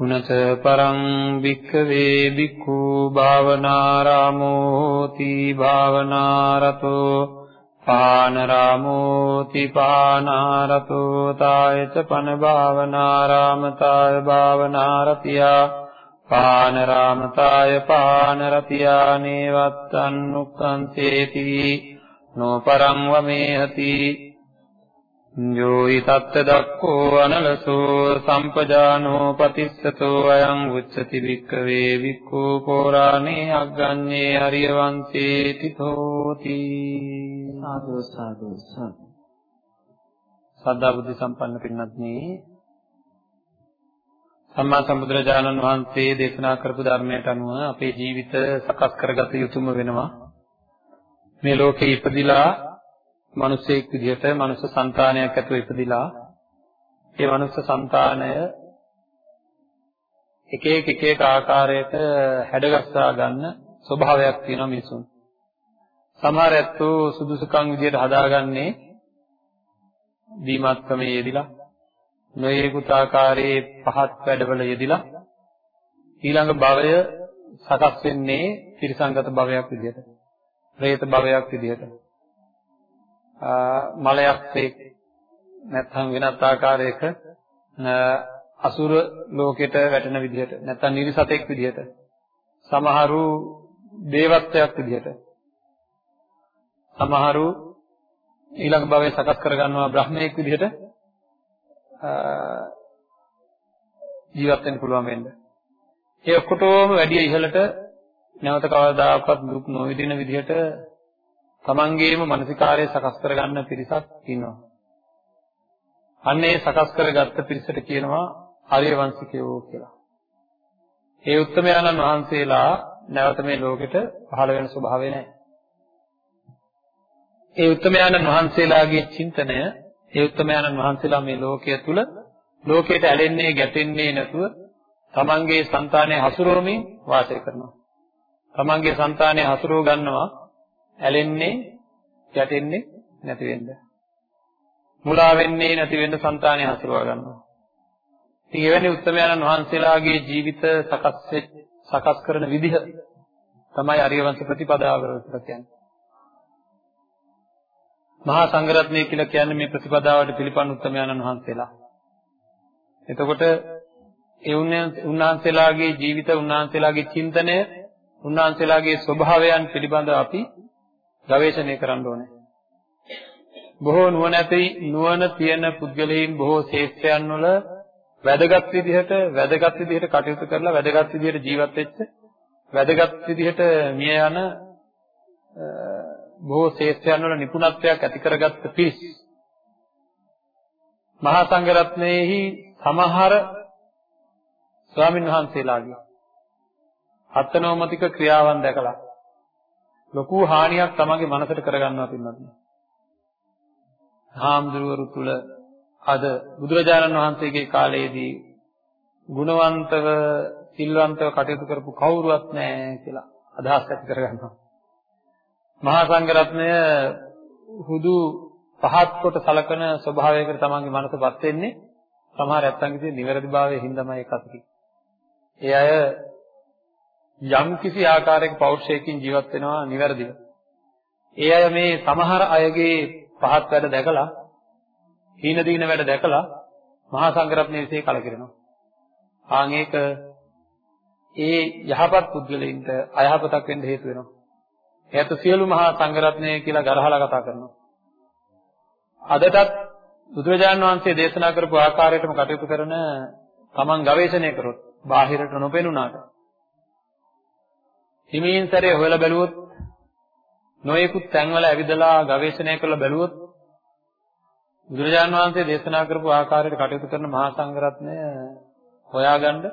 පුනත පරං වික්ඛවේ බික්ඛු භාවනාරාමෝ හෝති භාවනාරතෝ පානරාමෝති පානාරතෝ තායත පන භාවනාරාමතාය භාවනාරතියා පානරාමතාය පානරතියා නේවත්තන්නුක්ඛන්තේති නොපරං වමේහති යෝයි තත්ත දක්ඛෝ අනලසෝ සම්පජානෝ පතිස්සතෝ අයං උච්චති වික්කවේ වික්ඛෝ පෝරාණේ අග්ගඤ්ඤේ හරිය වංශේ තිතෝති. සාදු සාදු සාදු. සද්ධා බුද්ධ සම්පන්න පින්වත්නි සම්මා සම්බුදුරජාණන් වහන්සේ දේශනා කරපු ධර්මයට අනුව අපේ ජීවිත සකස් කරගත යුතුම වෙනවා. මේ ලෝකේ ඉපදිලා මිනිසෙක් විදිහට මනුස්ස సంతානයක් ඇතුව ඉපදිලා ඒ මනුස්ස సంతානය එක එක එක එක ආකාරයට හැඩගස්සා ගන්න ස්වභාවයක් තියෙනවා මිනිසුන්. සමහර ඇත්තෝ සුදුසුකම් විදිහට හදාගන්නේ දීමත්කමේ යෙදිලා නොයෙකුත් ආකාරයේ පහත් වැඩවල යෙදිලා ඊළඟ භවය සකස් වෙන්නේ ත්‍රිසංගත භවයක් විදිහට. പ്രേත භවයක් විදිහට. මලයක්සේ නැත්නම් වෙනත් ආකාරයක අසුර ලෝකෙට වැටෙන විදිහට නැත්නම් නිරිසතෙක් විදිහට සමහරු දේවත්වයක් විදිහට සමහරු ඊළඟ භවයේ සකස් කරගන්නවා බ්‍රහ්මයෙක් විදිහට ජීවත් වෙන්න පුළුවන් වෙන්න. ඒ ඔක්කොටම වැඩි ඉහළට නැවත කවදාකවත් දුක් නොවිඳින විදිහට තමන්ගේම මානසිකාරය සකස් කරගන්න පිරිසක් ඉන්නවා. අන්න ඒ සකස් කරගත්ත පිරිසට කියනවා ආර්ය වංශිකයෝ කියලා. ඒ උත්තරමයන්න් වහන්සේලා නැවත මේ ලෝකෙට පහළ වෙන ස්වභාවය නැහැ. ඒ උත්තරමයන්න් වහන්සේලාගේ චින්තනය ඒ උත්තරමයන්න් වහන්සේලා මේ ලෝකය තුල ලෝකයට ඇලෙන්නේ ගැටෙන්නේ නැතුව තමන්ගේ సంతානය හසුරුවමින් වාසය කරනවා. තමන්ගේ సంతානය හසුරුව ගන්නවා ඇලෙන්නේ යටෙන්නේ නැති වෙන්න. මුලා වෙන්නේ නැති වෙන්න సంతානය හසුරවා ගන්නවා. ඉතින් එවැනි උත්තරමයන්න් වහන්සේලාගේ ජීවිත සකස් සකස් කරන විදිහ තමයි අරියවංශ ප්‍රතිපදාව කියලා කියන්නේ. මහා සංඝරත්නය කියලා කියන්නේ මේ ප්‍රතිපදාවට පිළිපන් උත්තරමයන්න් වහන්සේලා. එතකොට ඒ උන්වහන්සේලාගේ ජීවිත උන්වහන්සේලාගේ චින්තනය උන්වහන්සේලාගේ ස්වභාවයන් පිළිබඳව අපි ගවේෂණය කරන්න ඕනේ. බොහෝ නුවණැති නුවණ තියෙන පුද්ගලයන් බොහෝ ශේෂ්ඨයන් වල වැදගත් විදිහට වැදගත් විදිහට කටයුතු කරලා වැදගත් විදිහට ජීවත් වෙච්ච වැදගත් විදිහට මිය යන බොහෝ ශේෂ්ඨයන් වල නිපුණත්වයක් ඇති කරගත්ත පිරිස් මහා සංඝරත්නයේහි සමහර ස්වාමින් වහන්සේලාගේ අත්නෝමතික ක්‍රියාවන් දැකලා ලොකු හානියක් තමන්ගේ මනසට කරගන්නවා පින්නත්. හාමුදුරුවරු තුල අද බුදුරජාණන් වහන්සේගේ කාලයේදී ගුණවන්තව සිල්වන්තව කටයුතු කරපු කවුරුවත් නැහැ කියලා අදහස් ඇති කරගන්නවා. මහා සංඝරත්නය හුදු පහත් කොට සලකන ස්වභාවයකට තමන්ගේ මනසපත් වෙන්නේ සමහර ඇත්තන්ගේ නිවැරදිභාවයේ හින්දාමයි ඒක අතකි. ඒ අය යම් කිසි ආකාරයක පෞරුෂයකින් ජීවත් වෙනවා නිවැරදිව. ඒ අය මේ සමහර අයගේ පහත් වැඩ දැකලා හීන දීන වැඩ දැකලා මහා සංඝරත්නයේ විශ්ේ කලකිරෙනවා. ආන් ඒක ඒ යහපත් පුද්ගලයින්ට අයහපතක් වෙන්න හේතු වෙනවා. එයාට සියලු මහා සංඝරත්නය කියලා ගරහලා කතා කරනවා. අදටත් බුදුරජාණන් වහන්සේ දේශනා කරපු ආකාරයටම කටයුතු කරන තමන් ගවේෂණය කරොත් බාහිරට නොපෙනුනාට හිමින් සැරේ හොයලා බැලුවොත් නොයෙකුත් තැන්වල ඇවිදලා ගවේෂණය කරලා බැලුවොත් බුදුරජාණන් වහන්සේ දේශනා කරපු ආකාරයට කටයුතු කරන මහා සංඝරත්නය හොයාගන්න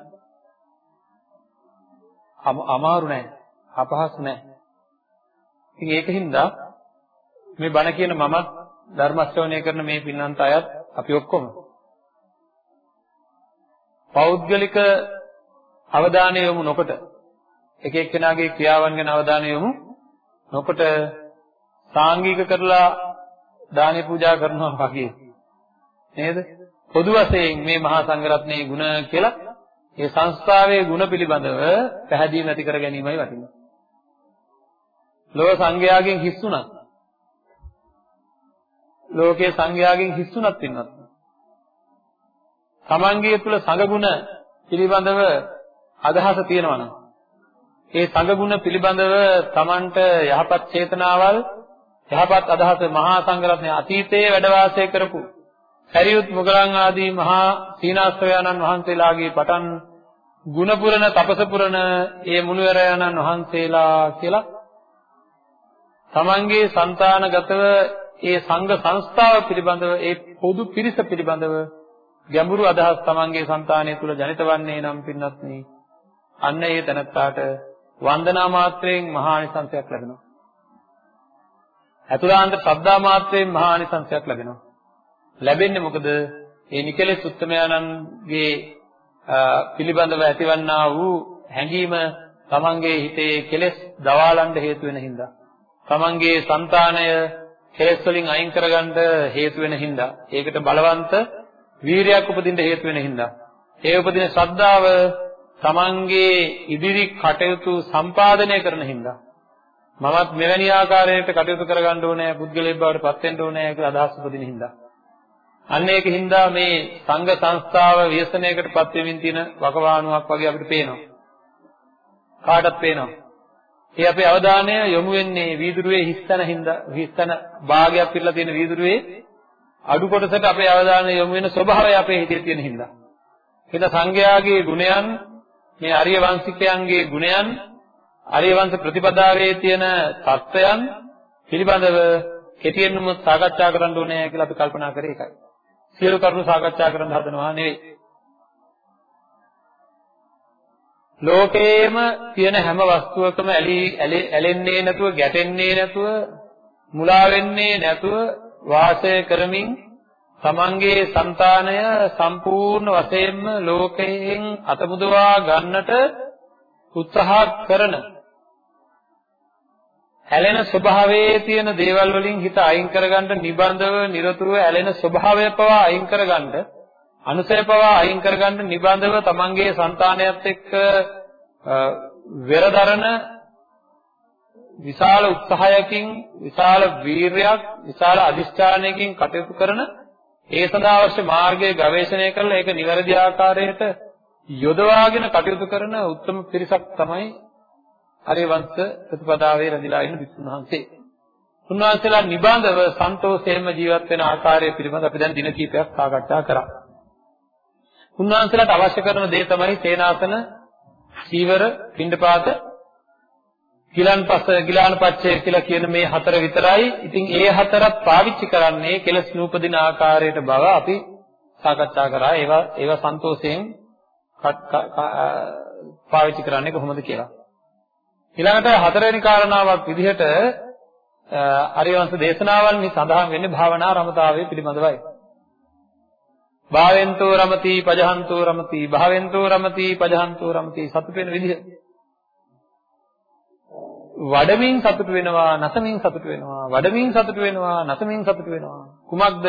අමාරු නෑ අපහසු නෑ. ඉතින් ඒකින්ද මේ බණ කියන මමත් ධර්ම ශ්‍රවණය කරන මේ පින්නන්ත අයත් අපි ඔක්කොම පෞද්ගලික අවධානය යොමු නොකොට එක එක්කෙනාගේ ක්‍රියාවන් ගැන අවධානය යොමු නොකොට සාංගික කරලා දානි පූජා කරනවා වගේ. නේද? පොදු වශයෙන් මේ මහා සංඝරත්නයේ ගුණ කියලා ඒ සංස්ථාවේ ගුණ පිළිබඳව පැහැදිලි නැති කර ගැනීමයි වටින්නේ ලෝක සංඝයාගෙන් හිස්සුණත් ලෝකයේ සංඝයාගෙන් හිස්සුණත් ඉන්නත් තමන්ගේ තුල සංගුණ පිළිබඳව අදහස තියෙනවා නම් ඒ සංගුණ පිළිබඳව Tamanට යහපත් චේතනාවල් යහපත් අදහස මහා සංඝරත්නය අතීතයේ වැඩ වාසය කරපු හැරියුත් මුගලන් ආදී මහා සීනාස්ත්‍රයන්න් වහන්සේලාගේ පටන් ගුණපුරණ තපසපුරණ ඒ මුනිවරයන්න් වහන්සේලා කියලා තමන්ගේ సంతానගතව ඒ සංඝ සංස්ථාව පිළිබඳව ඒ පොදු පිරිස පිළිබඳව ගැඹුරු අදහස් තමන්ගේ సంతානය තුල ජනිත වන්නේ නම් පින්වත්නි අන්න ඒ තනත්තාට වන්දනා මාත්‍රයෙන් මහා ආනිසංසයක් ලැබෙනවා. අතුලාන්ත ශ්‍රද්ධා මාත්‍රයෙන් මහා ආනිසංසයක් ලැබෙනවා. ලැබෙන්නේ මොකද? ඒ නිකලෙස් උත්තමයන්න්ගේ පිළිබඳව ඇතිවන්නා වූ හැඟීම තමන්ගේ හිතේ කෙලෙස් දවාලන්න හේතු වෙන හින්දා. තමන්ගේ సంతානය කෙලෙස් වලින් අයින් කරගන්න හේතු වෙන හින්දා. ඒකට බලවන්ත වීරයක් උපදින්න හේතු වෙන හින්දා. ඒ උපදින ශ්‍රද්ධාව තමන්ගේ ඉදිරි කටයුතු සම්පාදනය කරන හින්දා. මමත් මෙවැනි ආකාරයකට කටයුතු කරගන්න ඕනේ, පුද්ගලයෙක් බවට පත් වෙන්න ඕනේ කියලා අදහස් උපදින හින්දා. අන්න ඒකින්ද මේ සංඝ සංස්ථාව ව්‍යසනයකට පත් වෙමින් තියෙන වකවානුවක් වගේ අපිට පේනවා. කාටත් පේනවා. ඒ අපේ අවධානය යොමු වෙන්නේ වීදුරුවේ හිස්තන හින්දා හිස්තන භාගයක් පිරලා තියෙන වීදුරුවේ අඩු කොටසට අපේ අවධානය යොමු වෙන ස්වභාවය අපේ හිතේ තියෙන හින්දා. හිත සංඝයාගේ ගුණයන් මේ ආර්ය වංශිකයන්ගේ ගුණයන් ආර්ය වංශ ප්‍රතිපදාවේ තියෙන தත්වයන් පිළිබඳව කෙටියෙන්ම සාකච්ඡා කරන්න ඕනේ කියලා අපි කල්පනා කරේ ඒකයි. සියලු කරුණු සාකච්ඡා කරන්න හදනවා නෙවෙයි. ලෝකේම තියෙන හැම වස්තුවකම ඇලෙන්නේ නැතුව ගැටෙන්නේ නැතුව මුලා වෙන්නේ නැතුව වාසය කරමින් තමන්ගේ సంతානය සම්පූර්ණ වශයෙන්ම ලෝකයෙන් අතමුදවා ගන්නට උත්සාහ කරන ඇලෙන ස්වභාවයේ තියෙන දේවල් වලින් හිත අයින් කරගන්න නිබඳව නිරතුරුව ඇලෙන ස්වභාවය පවා අයින් කරගන්න අනුසය පවා අයින් කරගන්න නිබඳව තමන්ගේ సంతානයත් එක්ක වෙරදරන විශාල උත්සාහයකින් විශාල වීරයක් විශාල අදිෂ්ඨානයකින් කටයුතු කරන ඒ සඳහා අවශ්‍ය මාර්ගයේ ගවේෂණය කරලා ඒක නිවැරදි ආකාරයට යොදවාගෙන කටයුතු කරන උත්තම පිරිසක් තමයි හරිවංශ ප්‍රතිපදාවේ රැඳිලා ඉන්න විසුණු වහන්සේ. උන්වහන්සේලා නිබඳව සන්තෝෂයෙන්ම ජීවත් වෙන ආකාරය පිළිබඳ අපි දැන් දින කිහිපයක් සාකච්ඡා කරා. උන්වහන්සේලාට අවශ්‍ය කරන දේ තමයි සේනාසන, සීවර, පිණ්ඩපාත, ගිලන්පස, ගිලානපච්චය කියලා කියන මේ හතර විතරයි. ඉතින් ඒ හතරත් පාවිච්චි කරන්නේ කෙලස් නූපදින ආකාරයට බව අපි සාකච්ඡා කරා. ඒවා ඒවා සන්තෝෂයෙන් පාවිච්චි කරන්නේ කොහොමද කියලා. ඊළඟට හතරවෙනි කාරණාවක් විදිහට අරියවංශ දේශනාවන්හි සඳහන් වෙන්නේ භාවනා රමතාවය පිළිබඳවයි. භාවෙන්තෝ රමති පජහන්තෝ රමති භාවෙන්තෝ රමති පජහන්තෝ රමති සතුට වෙන විදිහ. වඩමින් සතුට වෙනවා නැසමින් සතුට වෙනවා වඩමින් සතුට වෙනවා නැසමින් සතුට වෙනවා. කුමක්ද?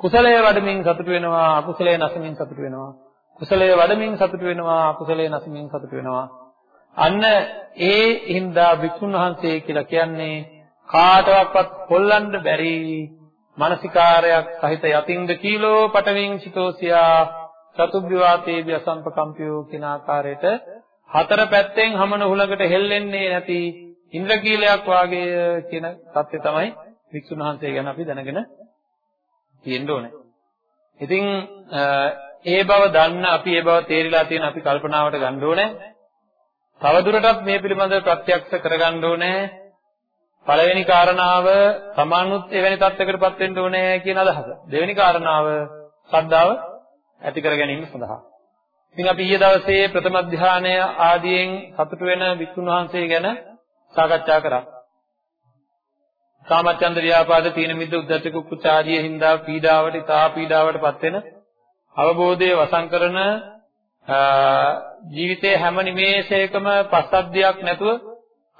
කුසලය වඩමින් සතුට වෙනවා අකුසලය නැසමින් සතුට වෙනවා. කුසලය වඩමින් සතුට වෙනවා අකුසලය නැසමින් සතුට වෙනවා. අන්න ඒ හින්දා වික්ෂුන් වහන්සේ කියලා කියන්නේ කාටවත් කොල්ලන්න බැරි මානසිකාරයක් සහිත යතින්ද කීලෝ පටවින් සිතෝසියා චතුබ්බිවාතේබ්‍ය සම්පකම්පියෝ කියන ආකාරයට හතර පැත්තෙන් හමන හුලකට හෙල්ලෙන්නේ නැති ඉන්ද්‍රකීලයක් වාගේ කියන தත්ත්වය තමයි වික්ෂුන් වහන්සේ ගැන අපි දැනගෙන තියෙන්න ඕනේ. ඉතින් ඒ බව දන්න අපි ඒ බව තේරිලා තියෙන අපි කල්පනාවට ගන්න ඕනේ. තවදුරටත් මේ පිළිබඳව ප්‍රත්‍යක්ෂ කරගන්න ඕනේ. පළවෙනි කාරණාව සමානුත් එවැනි තත්යකටපත් වෙන්න ඕනේ කියන අදහස. දෙවෙනි කාරණාව ශ්‍රද්ධාව ඇති කර ගැනීම සඳහා. ඉතින් අපි ඊයේ දවසේ ප්‍රථම ධානය ආදියෙන් සතුට වෙන වික්ෂුන් වහන්සේ ගැන සාකච්ඡා කරා. කාමච්ඡන්ද ව්‍යාපාද තීන මිද්ද උද්ධච්ච කුක්කුච්ච ආදී හින්දා පීඩාවට තා පීඩාවටපත් වෙන අවබෝධයේ වසං කරන ජීවිතයේ හැම නිමේෂයකම පස්සද්ධියක් නැතුව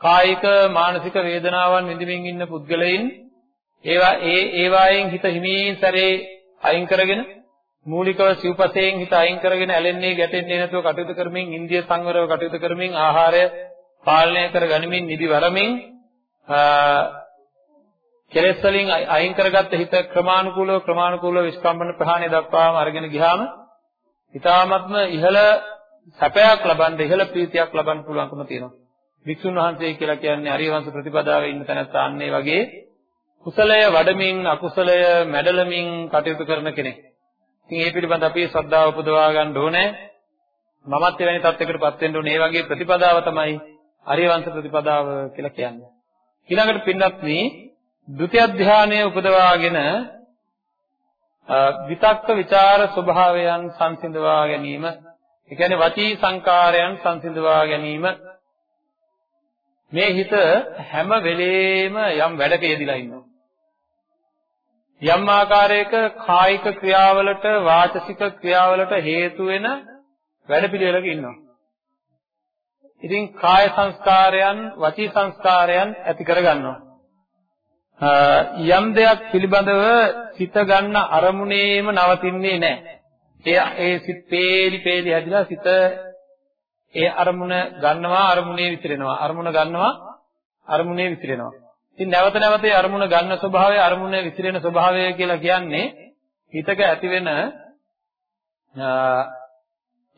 කායික මානසික වේදනාවන් විඳින්මින් ඉන්න පුද්ගලයින් ඒවා ඒ ඒවායෙන් හිත හිමීන් සැරේ අයින් කරගෙන මූලිකව සිව්පසයෙන් හිත අයින් කරගෙන ඇලෙන්නේ ගැටෙන්නේ නැතුව කටයුතු කරමින් ඉන්දිය සංවරව කටයුතු කරමින් ආහාරය පාලනය කර ගනිමින් නිදි වරමින් කෙලෙස් වලින් අයින් කරගත්ත හිත ක්‍රමානුකූලව ක්‍රමානුකූලව විස්කම්බන ප්‍රහාණය දක්වාම අරගෙන ගියාම ඊ타ත්ම ඉහළ සැපයක් ලබන්න ඉහළ ප්‍රීතියක් ලබන්න පුළුවන්කම තියෙනවා. වික්ෂුන් වහන්සේ කියලා කියන්නේ අරියවංශ ප්‍රතිපදාවේ ඉන්න තැනත්තා අන්නේ වගේ කුසලය වඩමින් අකුසලය මැඩලමින් කටයුතු කරන කෙනෙක්. ඉතින් මේ පිළිබඳ අපි ශ්‍රද්ධාව උපදවා ගන්න ඕනේ. මමත් එවැනි තත්යකටපත් වෙන්න ඕනේ. මේ වගේ ප්‍රතිපදාව තමයි අරියවංශ ප්‍රතිපදාව කියලා කියන්නේ. ඊළඟට පින්වත්නි ဒုတိ ය ධානය උපදවාගෙන විතක්ක ਵਿਚාර ස්වභාවයන් සංසිඳවා ගැනීම ඒ කියන්නේ වචී සංකාරයන් සංසිඳවා ගැනීම මේ හිත හැම වෙලේම යම් වැඩක යෙදලා ඉන්නවා යම් ආකාරයක කායික ක්‍රියාවලට වාචසික ක්‍රියාවලට හේතු වෙන වැඩපිළිවෙලක ඉන්නවා ඉතින් කාය සංස්කාරයන් වචී සංස්කාරයන් ඇති කරගන්නවා යම් දෙයක් පිළිබඳව සිත ගන්න අරමුණේම නවතින්නේ නැහැ. ඒ ඒ සිත් පේලි පේලි හැදිලා සිත ඒ අරමුණ ගන්නවා අරමුණේ විසිරෙනවා. අරමුණ ගන්නවා අරමුණේ විසිරෙනවා. ඉතින් නැවත නැවත අරමුණ ගන්න ස්වභාවය අරමුණ විසිරෙන ස්වභාවය කියලා කියන්නේ හිතක ඇතිවෙන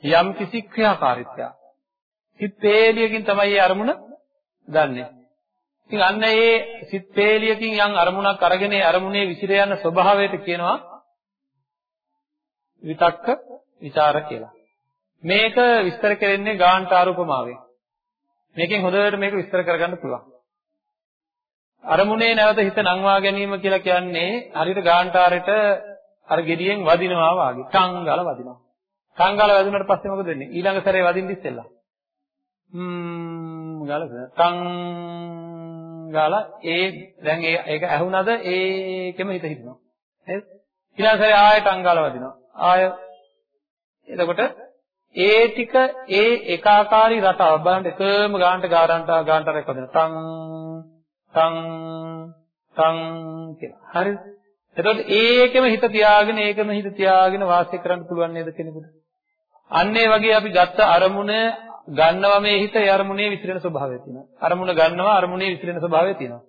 යම් කිසි ක්‍රියාකාරීත්වයක්. සිත් පේලියකින් තමයි මේ අරමුණ ගන්නෙ. ඉතින් අන්න ඒ සිත් පේලියකින් යම් අරමුණක් අරගෙන ඒ අරමුණේ විසිර යන ස්වභාවයට කියනවා විතක්ක ਵਿਚාර කියලා. මේක විස්තර කරන්නේ ගාන්ඨාර උපමාවෙන්. මේකෙන් හොඳට මේක විස්තර කරගන්න පුළුවන්. අරමුණේ නැවත හිත නංවා ගැනීම කියලා කියන්නේ හරියට ගාන්ඨාරයට අර gediyen වදිනවා වාගේ. ටං ගාලා වදිනවා. ටං ගාලා වැදුනට පස්සේ මොකද වෙන්නේ? ඊළඟ සැරේ වදින්න ඉස්සෙල්ලා. හ්ම් ගාලා ටං ගාලා ඒ දැන් ඒ ඒක ඇහුණද ඒකෙම හිත හිටිනවා. නේද? ඊළඟ සැරේ ආයෙත් අංගාල වදිනවා. ආය එතකොට ඒ ටික ඒ ඒකාකාරී රටාව බලන්න එකම ගානට ගාරන්ට ගානටරයක් වදින තං තං තං කියලා. හරිද? එතකොට ඒකෙම හිත තියාගෙන ඒකම හිත තියාගෙන වාසය කරන්න පුළුවන් නේද කෙනෙකුට? අන්න ඒ වගේ අපි ගත්ත අරමුණ ගන්නවා මේ හිත ඒ අරමුණේ විසිරෙන ස්වභාවය තියෙනවා. අරමුණ ගන්නවා අරමුණේ විසිරෙන ස්වභාවය තියෙනවා.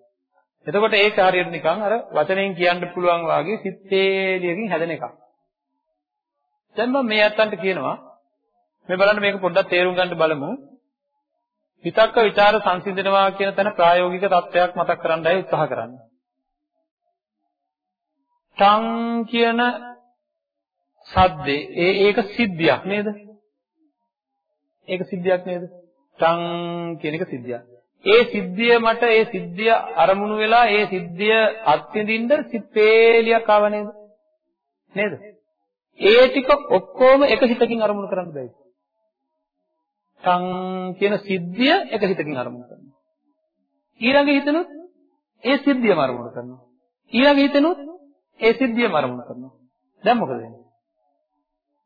එතකොට ඒක හරියට නිකන් අර වචනෙන් කියන්න පුළුවන් වාගේ සිත්තේලියකින් හැදෙන එකක්. දැන් මම මේ අත්තන්ට කියනවා මේ බලන්න මේක පොඩ්ඩක් තේරුම් ගන්න බලමු. විතක්ක ਵਿਚාර සංසිඳනවා කියන තැන ප්‍රායෝගික තත්ත්වයක් මතක් කරන්නයි උත්සාහ කරන්නේ. තං කියන සද්දේ ඒ ඒක සිද්ධියක් නේද? ඒක සිද්ධියක් නේද? තං කියන එක සිද්ධියක්. ඒ සිද්ධිය මට ඒ සිද්ධිය අරමුණු වෙලා ඒ සිද්ධිය අත්විඳින්න සිත්පේලියක් ආව නේද? නේද? ඒ ටික ඔක්කොම එක හිතකින් අරමුණු කරන්න බෑ. තං කියන සිද්ධිය එක හිතකින් අරමුණු කරනවා. ඊළඟ හිතනොත් ඒ සිද්ධියම අරමුණු කරනවා. ඊළඟ හිතනොත් ඒ සිද්ධියම අරමුණු කරනවා. දැන් මොකද වෙන්නේ?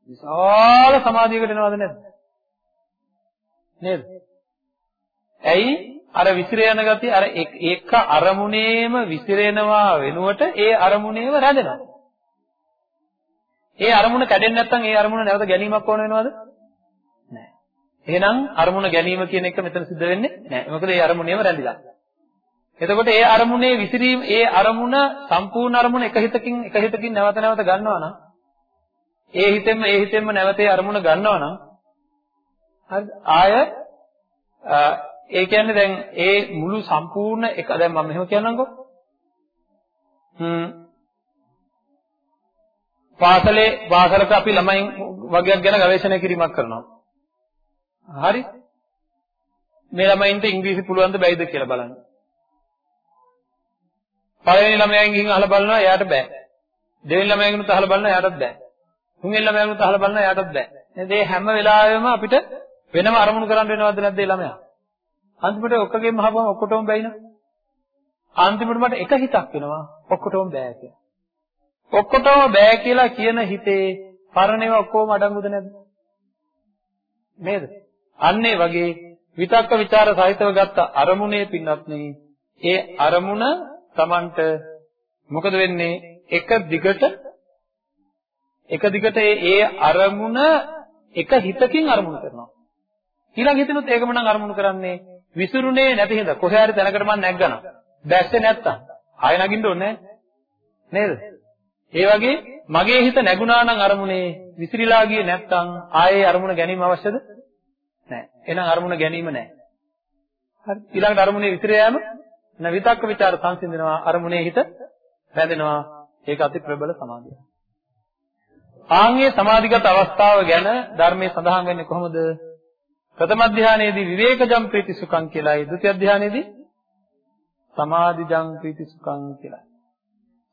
විශාල සමාධියකට එනවද නැද්ද? නේද? ඇයි අර විසිර යන ගතිය අර එක අරමුණේම විසිරෙනවා වෙනුවට ඒ අරමුණේම රැඳෙනවා. ඒ අරමුණ කැඩෙන්නේ නැත්නම් ඒ අරමුණ නැවත ගැනීමක් ඕන වෙනවද? නැහැ. එහෙනම් අරමුණ ගැනීම කියන එක මෙතන සිද්ධ වෙන්නේ නැහැ. මොකද ඒ අරමුණේම රැඳිලා. එතකොට ඒ අරමුණේ විසිරීම ඒ අරමුණ සම්පූර්ණ අරමුණ එක හිතකින් එක හිතකින් නැවත නැවත ගන්නවා නම් ඒ හිතෙන්ම ඒ හිතෙන්ම නැවත ඒ අරමුණ ගන්නවා නම් හරිද? ආය ඒ කියන්නේ දැන් ඒ මුළු සම්පූර්ණ එක දැන් මම මෙහෙම කියන්නම්කෝ. හ්ම් පාසලේ පාසලක අපි ළමයින් වගයක් ගැන ගවේෂණය කිරීමක් කරනවා. හරි? මේ ළමයින්ට ඉංග්‍රීසි පුළුවන් ද බැයිද කියලා බලන්න. පළවෙනි ළමයාගෙන් ගිහින් අහලා බලනවා එයාට බෑ. දෙවෙනි ළමයාගෙන් උත් අහලා බලනවා එයාටත් බෑ. තුන්වෙනි ළමයාගෙන් උත් අහලා බලනවා එයාටත් බෑ. නේද? මේ හැම වෙලාවෙම අපිට වෙනම අරමුණු කරන්න වෙනවද නැද්ද මේ ළමයා? අන්තිමට ඔක්කොගෙම අහපුවම ඔක්කොටම බැයින. අන්තිමට මට එක හිතක් වෙනවා ඔක්කොටම බෑ කියලා. ඔක්කොටම බෑ කියලා කියන හිතේ පරණේව ඔක්කොම අඩංගුද නැද්ද? නේද? අන්න ඒ වගේ විතක්ක ਵਿਚාර සහිතව ගත්ත අරමුණේ පින්නත් ඒ අරමුණ Tamanට මොකද වෙන්නේ? එක දිගට එක දිගට ඒ අරමුණ එක හිතකින් අරමුණු කරනවා. ඊළඟ හිතෙනුත් ඒකම නම් අරමුණු කරන්නේ විසිරුනේ නැති හින්දා කොහේ හරි තැනකට මම නැග්ගනම් දැස්සේ නැත්තම් ආය නගින්න ඕනේ නේද? ඒ වගේ මගේ හිත නැගුණා නම් අරමුණේ විසිරීලා ගියේ නැත්තම් ආයේ අරමුණ ගැනීම අවශ්‍යද? නැහැ. එහෙනම් අරමුණ ගැනීම නැහැ. හරි. ඊළඟට අරමුණේ විතර යෑම නැ විතක්ක ਵਿਚාර සංසිඳනවා අරමුණේ හිත රැඳෙනවා. ඒක අති ප්‍රබල සමාධිය. ආන්ගේ සමාධිගත අවස්ථාව ගැන ධර්මයේ සඳහන් වෙන්නේ කොහොමද? ප්‍රථම ධානයේදී විවේකජම් ප්‍රීති සුඛං කියලායි. ဒုတိ ය ධානයේදී සමාධිජම් ප්‍රීති සුඛං කියලා.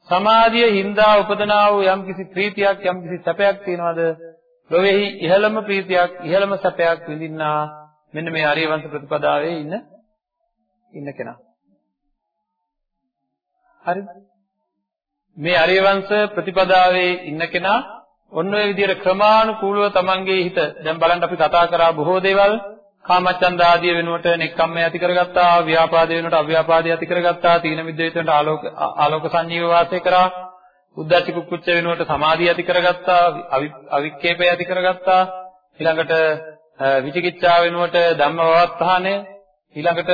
සමාධිය හින්දා උපදනා වූ යම්කිසි ප්‍රීතියක් යම්කිසි සැපයක් තියනවාද? ලොවේහි ඉහළම ප්‍රීතියක් ඉහළම සැපයක් විඳින්නා මෙන්න මේ ආර්යවංශ ප්‍රතිපදාවේ ඉන්න ඉන්න කෙනා. හරිද? මේ ආර්යවංශ ප්‍රතිපදාවේ ඉන්න කෙනා ඔන්න ඔය විදිහට ක්‍රමානුකූලව තමන්ගේ හිත දැන් බලන්න අපි කතා කරා බොහෝ දේවල් කාමච්ඡන්ද ආදිය වෙනුවට නෙක්ඛම්මය ඇති කරගත්තා ව්‍යාපාද වෙනුවට අව්‍යාපාදය ඇති කරගත්තා තීන මිද්දේත වෙනුවට ආලෝක ආලෝක සංජීව වාසය කරා උද්දච්ච කුක්කුච්ච වෙනුවට සමාධිය ඇති කරගත්තා අවික්කේපය ඇති කරගත්තා ඊළඟට විචිකිච්ඡා වෙනුවට ධම්මවවත්තානය ඊළඟට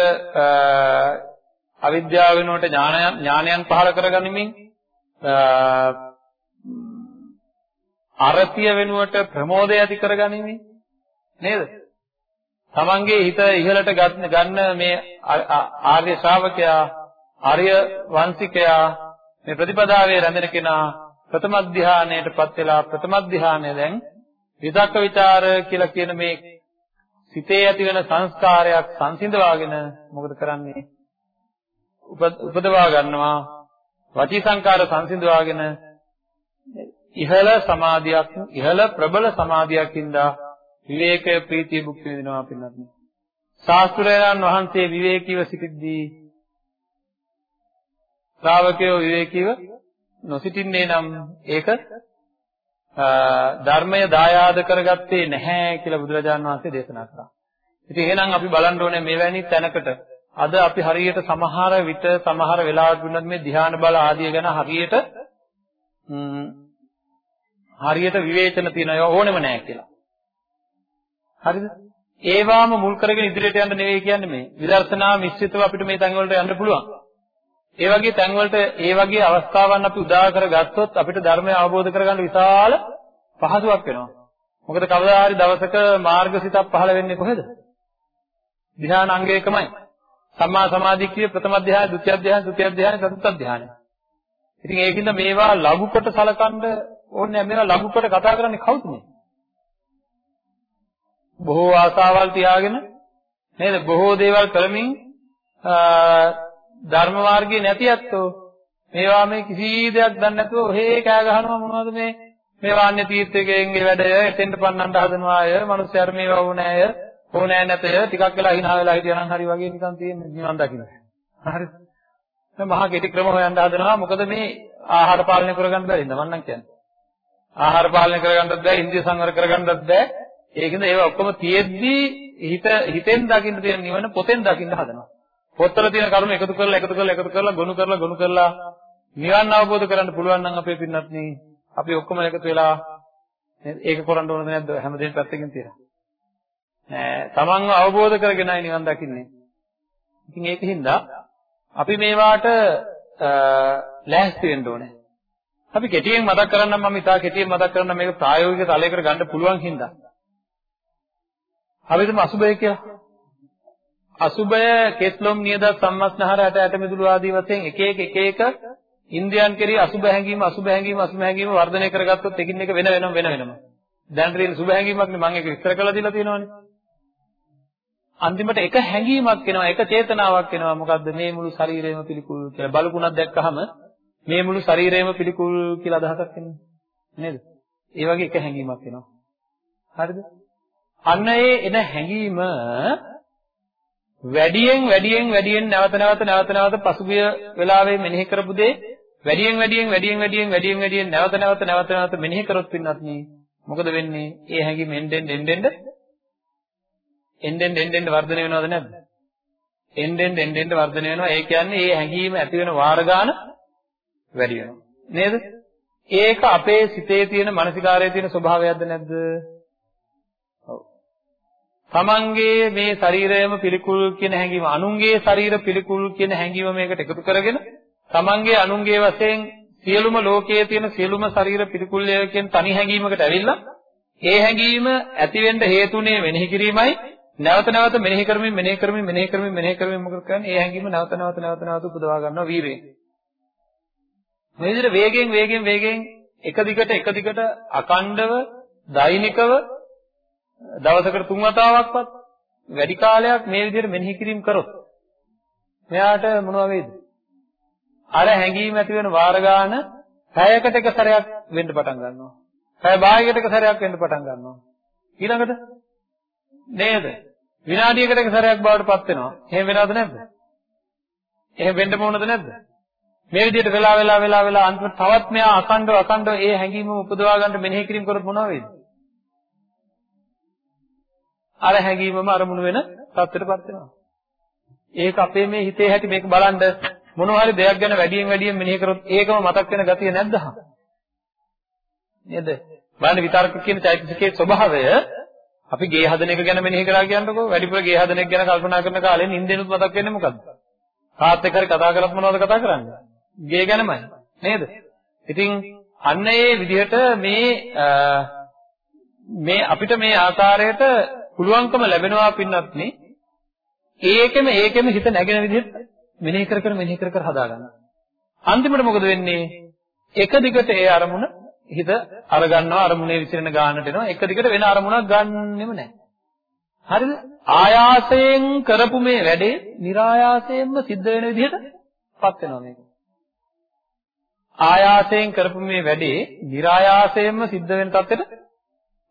අවිද්‍යාව වෙනුවට ඥානයන් ඥානයන් පහළ කරගනිමින් අරතිය වෙනුවට ප්‍රමෝදය ඇති කරගනිමින් නේද? තමන්ගේ හිත ඉහළට ගන්න මේ ආර්ය ශ්‍රාවකයා ආර්ය වංශිකයා මේ ප්‍රතිපදාවේ රැඳෙන කෙනා ප්‍රථම ධානයටපත් වෙලා ප්‍රථම ධානය දැන් විතක්ක ਵਿਚාර කියලා කියන මේ සිතේ ඇති වෙන සංස්කාරයක් සංසිඳවාගෙන මොකද කරන්නේ? උපදවා ගන්නවා වචී සංකාර සංසිඳවාගෙන ඉහළ සමාධියක් ඉහළ ප්‍රබල සමාධියක් ඉඳලා විවේකය ප්‍රීතිය භුක්ති විඳිනවා පින්නත්. ශාස්ත්‍රයන් වහන්සේ විවේකීව සිටිද්දී ශ්‍රාවකයෝ විවේකීව නොසිටින්නේ නම් ඒක ධර්මය දායාද කරගත්තේ නැහැ කියලා බුදුරජාණන් වහන්සේ දේශනා කළා. ඉතින් එහෙනම් අපි බලන්න ඕනේ මෙවැනි තැනකට අද අපි හරියට සමහර විට සමහර වෙලාවට වුණත් මේ ධ්‍යාන බල ආදිය ගැන හරියට හරියට විවේචන තියන ඒවා ඕනෙම නැහැ කියලා. හරිද? ඒවාම මුල් කරගෙන ඉදිරියට යන්න නෙවෙයි කියන්නේ මේ. විදර්ශනා මිශ්‍රිතව අපිට මේ තැන් වලට යන්න පුළුවන්. ඒ වගේ තැන් වලට ඒ වගේ අවස්ථාවන් අපි උදා කරගත්තොත් අපිට ධර්මය අවබෝධ කරගන්න විශාල පහසුවක් වෙනවා. මොකද කවදා හරි දවසක මාර්ගසිතක් පහළ වෙන්නේ කොහෙද? ධ්‍යාන අංගයකමයි. සම්මා සමාධිය කියේ ප්‍රථම ධ්‍යාන, ဒုတိ ය ධ්‍යාන, තෘතිය ධ්‍යාන, චතුර්ථ ධ්‍යාන. ඉතින් ඒකින්ද මේවා ලඝු කොට සලකන්න ඕනේ මේවා ලඝු කොට කතා කරන්නේ කවුද මේ? බොහෝ ආසාවල් තියාගෙන නේද? බොහෝ දේවල් කරමින් ධර්ම මාර්ගයේ නැති ඇත්තෝ මේවා මේ කිසි දෙයක් දන්නේ නැතුව ඔහේ කෑ ගහනවා මොනවද මේ මේ වාන්‍ය තීර්ථකයන්ගේ වැඩය එතෙන්ට පන්නන්න හදනවා අය මිනිස්සුන්ට මේවා ඕනේ අය ඕනේ නැතය ටිකක් වෙලා hina වෙලා හිටියනම් හරි වගේ නිකන් තියෙන්නේ නිවන් දකින්න. හරිද? දැන් මහා කෙටි ක්‍රම හොයන්න හදනවා මොකද මේ ආහාර පාලනය කරගන්න බැරි නම නම් කියන්නේ. ආහාර පාලනය කරගන්නත් බැහැ, ඉන්ද්‍රිය සංවර කරගන්නත් බැහැ. ඒකෙන්ද ඒවා ඔක්කොම තියෙද්දී හිත හිතෙන් දකින්න තියෙන නිවන පොතෙන් දකින්න හදනවා. පොත්වල තියෙන කරුණු එකතු කරලා එකතු කරලා එකතු කරලා ගොනු කරලා ගොනු කරලා නිවන් අවබෝධ කරගන්න පුළුවන් නම් අපේ පින්නත් නේ අපි ඔක්කොම එකතු වෙලා ඒක කරන්න ඕනද නැද්ද හැමදේම පැත්තකින් තියලා. නෑ තමන්ව අවබෝධ කරගෙනයි නිවන් දකින්නේ. ඉතින් ඒකින්ද අපි මේවාට ලෑස්ති වෙන්න ඕනේ. අපි කෙටියෙන් මතක් කරන්නම් මම ඉතා කෙටියෙන් මතක් කරන්නම් මේක ප්‍රායෝගික තලයකට ගන්න පුළුවන් හින්දා. අපි හිතමු අසුබය කියලා. අසුබය කෙස්ලොම් නියද සම්මස්නහර ඇට ඇට මිදුළු ආදී වශයෙන් එක එක එක එක ඉන්ද්‍රියන් කෙරෙහි අසුබ හැඟීම අසුබ හැඟීම අසුබ හැඟීම වර්ධනය කරගත්තොත් එකින් එක වෙන වෙනම වෙන වෙනම. දැන් තියෙන සුබ හැඟීමක් නේ මම ඒක විස්තර කරලා දීලා තියෙනවානේ. අන්තිමට එක හැඟීමක් එනවා එක චේතනාවක් එනවා මොකද්ද? මේ මුළු ශරීරයම පිළිකුල් කියලා. බලකුණක් දැක්කහම මේ මුළු ශරීරයම පිළිකුල් කියලා අදහසක් එන්නේ. නේද? ඒ වගේ එක හැඟීමක් එනවා හරිද? අන්න ඒ එන හැඟීම වැඩියෙන් වැඩියෙන් වැඩියෙන් නැවත නැවත නැවත නැවත පසුගිය වෙලාවේ මෙනෙහි කරපු දේ වැඩියෙන් වැඩියෙන් වැඩියෙන් වැඩියෙන් වැඩියෙන් වැඩියෙන් නැවත නැවත නැවත නැවත මෙනෙහි කරොත් පින්නත් නේ මොකද වෙන්නේ? ඒ හැඟීම එන්නෙන් එන්නෙන් එන්නෙන් එන්නෙන් වර්ධනය වෙනවද නැද්ද? එන්නෙන් එන්නෙන් වර්ධනය වෙනවා. ඒ කියන්නේ ඒ හැඟීම ඇති වෙන වාර ගන්න වැඩි වෙනවා. නේද? ඒක අපේ සිතේ තියෙන මානසිකාරයේ තියෙන ස්වභාවයක්ද නැද්ද? තමන්ගේ මේ ශරීරයම පිළිකුල් කියන හැඟීම අනුන්ගේ ශරීර පිළිකුල් කියන හැඟීම මේකට එකතු කරගෙන තමන්ගේ අනුන්ගේ වශයෙන් සියලුම ලෝකයේ තියෙන සියලුම ශරීර පිළිකුල්ය කියන තනි හැඟීමකට ඇවිල්ලා ඒ හැඟීම ඇති වෙන්න හේතුනේ මෙනෙහි කිරීමයි නැවත නැවත මෙනෙහි කරමින් මෙනෙහි කරමින් මෙනෙහි කරමින් මෙනෙහි කරමින් මොකද කරන්නේ? ඒ හැඟීම නැවත නැවත නැවත නැවත උපදවා ගන්නවා වීරයෙන්. මේ විදිහට වේගෙන් වේගෙන් වේගෙන් එක දිගට එක දිගට අකණ්ඩව දෛනිකව දවසකට තුන් වතාවක්වත් වැඩි කාලයක් මේ විදිහට මෙනෙහි කිරීම කරොත් මෙයාට මොනවා වේද? අර හැඟීම ඇති වෙන වාර ගන්න පැයකට එක සැරයක් වෙන්න පටන් ගන්නවා. පැය භාගයකට එක සැරයක් වෙන්න පටන් ගන්නවා. ඊළඟට නේද? විනාඩියකට එක සැරයක් බවට පත් වෙනවා. එහෙම වෙනවද නැද්ද? එහෙම වෙන්න ඕනද නැද්ද? මේ විදිහට වෙලා වෙලා වෙලා වෙලා අන්තිමට තවත් මෙයා අකණ්ඩව අකණ්ඩව ඒ හැඟීම උපදවා ගන්න මෙනෙහි කිරීම කරොත් මොනවා වෙයිද? අර හැඟීමම අරමුණු වෙන තත්ත්වයටපත් වෙනවා. ඒක අපේ මේ හිතේ හැටි මේක බලන්න මොනවා හරි දෙයක් ගැන වැඩියෙන් වැඩියෙන් මෙනෙහි කරොත් ඒකම මතක් වෙන ගතිය නැද්ද? නේද? බලන්න විතර්ක කියන චෛතසිකයේ ස්වභාවය අපි ගේ හදන එක ගැන මෙනෙහි කරා කියන්නකෝ වැඩිපුර ගේ හදන එක ගැන කල්පනා කරන කාලේ නිින්දෙනුත් මතක් වෙන්නේ මොකද්ද? කාත් එක්ක හරි කතා කරත් මොනවද කතා කරන්නේ? ගේ ගැනමයි නේද? ඉතින් අන්න ඒ විදිහට මේ මේ අපිට මේ ආකාරයට පුළුවන්කම ලැබෙනවා පින්නත් නේ ඒකෙම ඒකෙම හිත නැගෙන විදිහට මෙනෙහි කර කර මෙනෙහි කර කර හදාගන්න. අන්තිමට මොකද වෙන්නේ? එක දිගට ඒ අරමුණ හිත අරගන්නවා අරමුණේ විසිරෙන ගානට එනවා. එක දිගට වෙන අරමුණක් ගන්නෙම නැහැ. හරිද? ආයාසයෙන් කරපු මේ වැඩේ નિરાයාසයෙන්ම සිද්ධ වෙන විදිහටපත් වෙනවා මේක. ආයාසයෙන් කරපු මේ වැඩේ નિરાයාසයෙන්ම සිද්ධ වෙන තත්ත්වෙට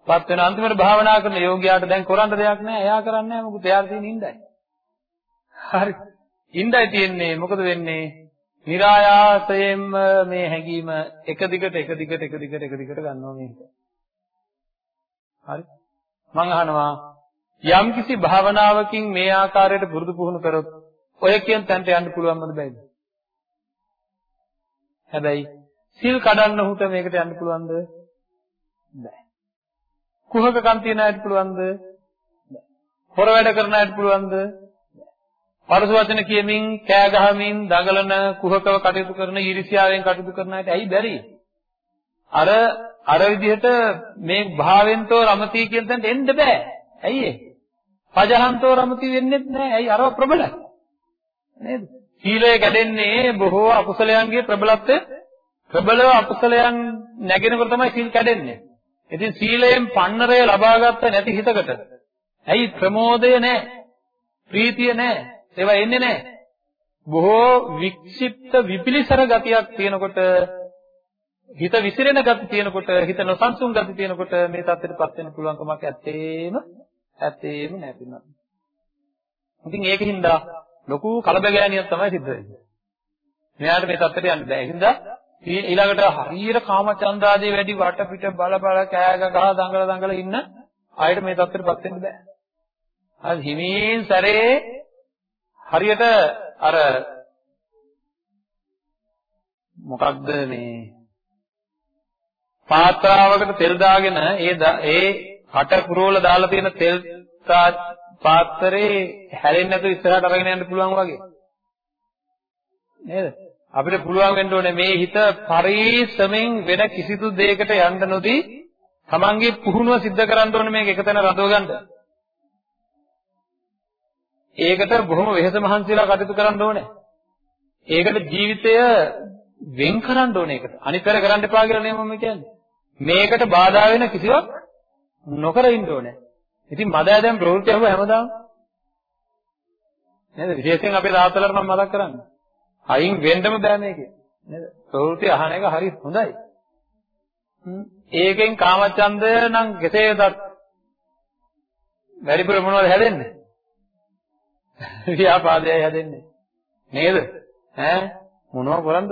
පත් වෙන අන්තිමට භාවනා කරන යෝගියාට දැන් කරන්න දෙයක් නැහැ. එයා කරන්නේ නැහැ මොකද එයාට තියෙන ඉඳයි. හරි. ඉඳයි තියෙන්නේ මොකද වෙන්නේ? નિરાයාසයෙන්ම මේ හැඟීම එක දිගට එක දිගට එක දිගට එක දිගට ගන්නවා මේක. හරි. මම අහනවා යම්කිසි භාවනාවකින් මේ ආකාරයට පුරුදු පුහුණු කරොත් ඔය කියන තැනට යන්න පුළුවන්මද බැයිද? හැබැයි සිල් කඩන්න උහුට මේකට යන්න පුළුවන්ද? බැහැ. කුහකකම් තියන අයට පුළුවන්ද? හොර වැඩ කරන අයට පුළුවන්ද? පරස වචන කියමින් කෑ ගහමින් දඟලන කුහකව කටයුතු කරන ඊර්ෂ්‍යාවෙන් කටයුතු කරන අයට ඇයි බැරි? අර අර විදිහට මේ භාවෙන්තෝ රමති කියන තැනට එන්න බෑ. ඇයි ඒ? පජහන්තෝ රමති වෙන්නේ නැහැ. ඇයි අරව ප්‍රබලයි. නේද? සීලය කැඩෙන්නේ බොහෝ අකුසලයන්ගේ ප්‍රබලත්වය ප්‍රබලව අකුසලයන් නැගෙනකොට තමයි සීල් කැඩෙන්නේ. ඉතින් සීලයෙන් පන්නරය ලබාගත්ත නැති හිතකට ඇයි ප්‍රමෝදය නැහැ. ප්‍රීතිය නැහැ. ඒවා එන්නේ නැහැ. බොහෝ වික්ෂිප්ත විපිලිසර ගතියක් තියෙනකොට හිත විසිරෙන ගති තියෙනකොට හිත නොසන්සුන් ගති තියෙනකොට මේ தත්ත්වයටපත් වෙන්න පුළුවන් කමක් ඇත්තේම ඇත්තේම නැතිනම්. ඉතින් ඒකින්ද ලොකු කලබගෑනියක් තමයි සිද්ධ වෙන්නේ. මෙයාට මේ தත්ත්වයට යන්න බෑ. ඒකින්ද ඊළඟට හරියට කාමචන්දාදී වැඩි වටපිට බල බල කෑ ගහ දඟල දඟල ඉන්න ආයෙත් මේ தත්ත්වෙටපත් වෙන්න බෑ. හරි හිමින් සැරේ හරියට අර මොකක්ද මේ පාත්‍රාවකට තෙල් දාගෙන ඒ ඒ කට පුරවල දාලා තියෙන තෙල් පාත්‍රේ හැලෙන්නේ නැතුව ඉස්සරහට අරගෙන යන්න පුළුවන් වගේ. නේද? අපිට පුළුවන් වෙන්න ඕනේ මේ හිත පරිස්සමෙන් වෙන කිසිදු දෙයකට යන්න නොදී තමන්ගේ පුහුණුව සිද්ධ කරන්න ඕනේ මේක එකතැන රඳව ගන්න. ඒකට බොහොම වෙහෙස මහන්සිලා කටයුතු කරන්න ඕනේ. ඒකට ජීවිතය වෙන් කරන්න ඕනේ ඒකට. අනිත් පැර කරන්න එපා කියලා නේ මම කියන්නේ. මේකට බාධා වෙන කිසිවක් නොකර ඉන්න ඕනේ. ඉතින් මදෑ දැන් ප්‍රවෘත්ති අහුව හැමදාම නේද? විශේෂයෙන් අපේ තාත්තලාට මම මතක් කරන්නේ. අයින් වෙන්නම බෑ මේකේ. නේද? ප්‍රවෘත්ති අහන එක හරි හොඳයි. ඒකෙන් කාමචන්දය නම් කෙසේ වෙතත් වැඩිපුර මොනවද හැදෙන්නේ? ව්‍යාපාදයයි හැදෙන්නේ. නේද? ඈ මොනව කරන්නද?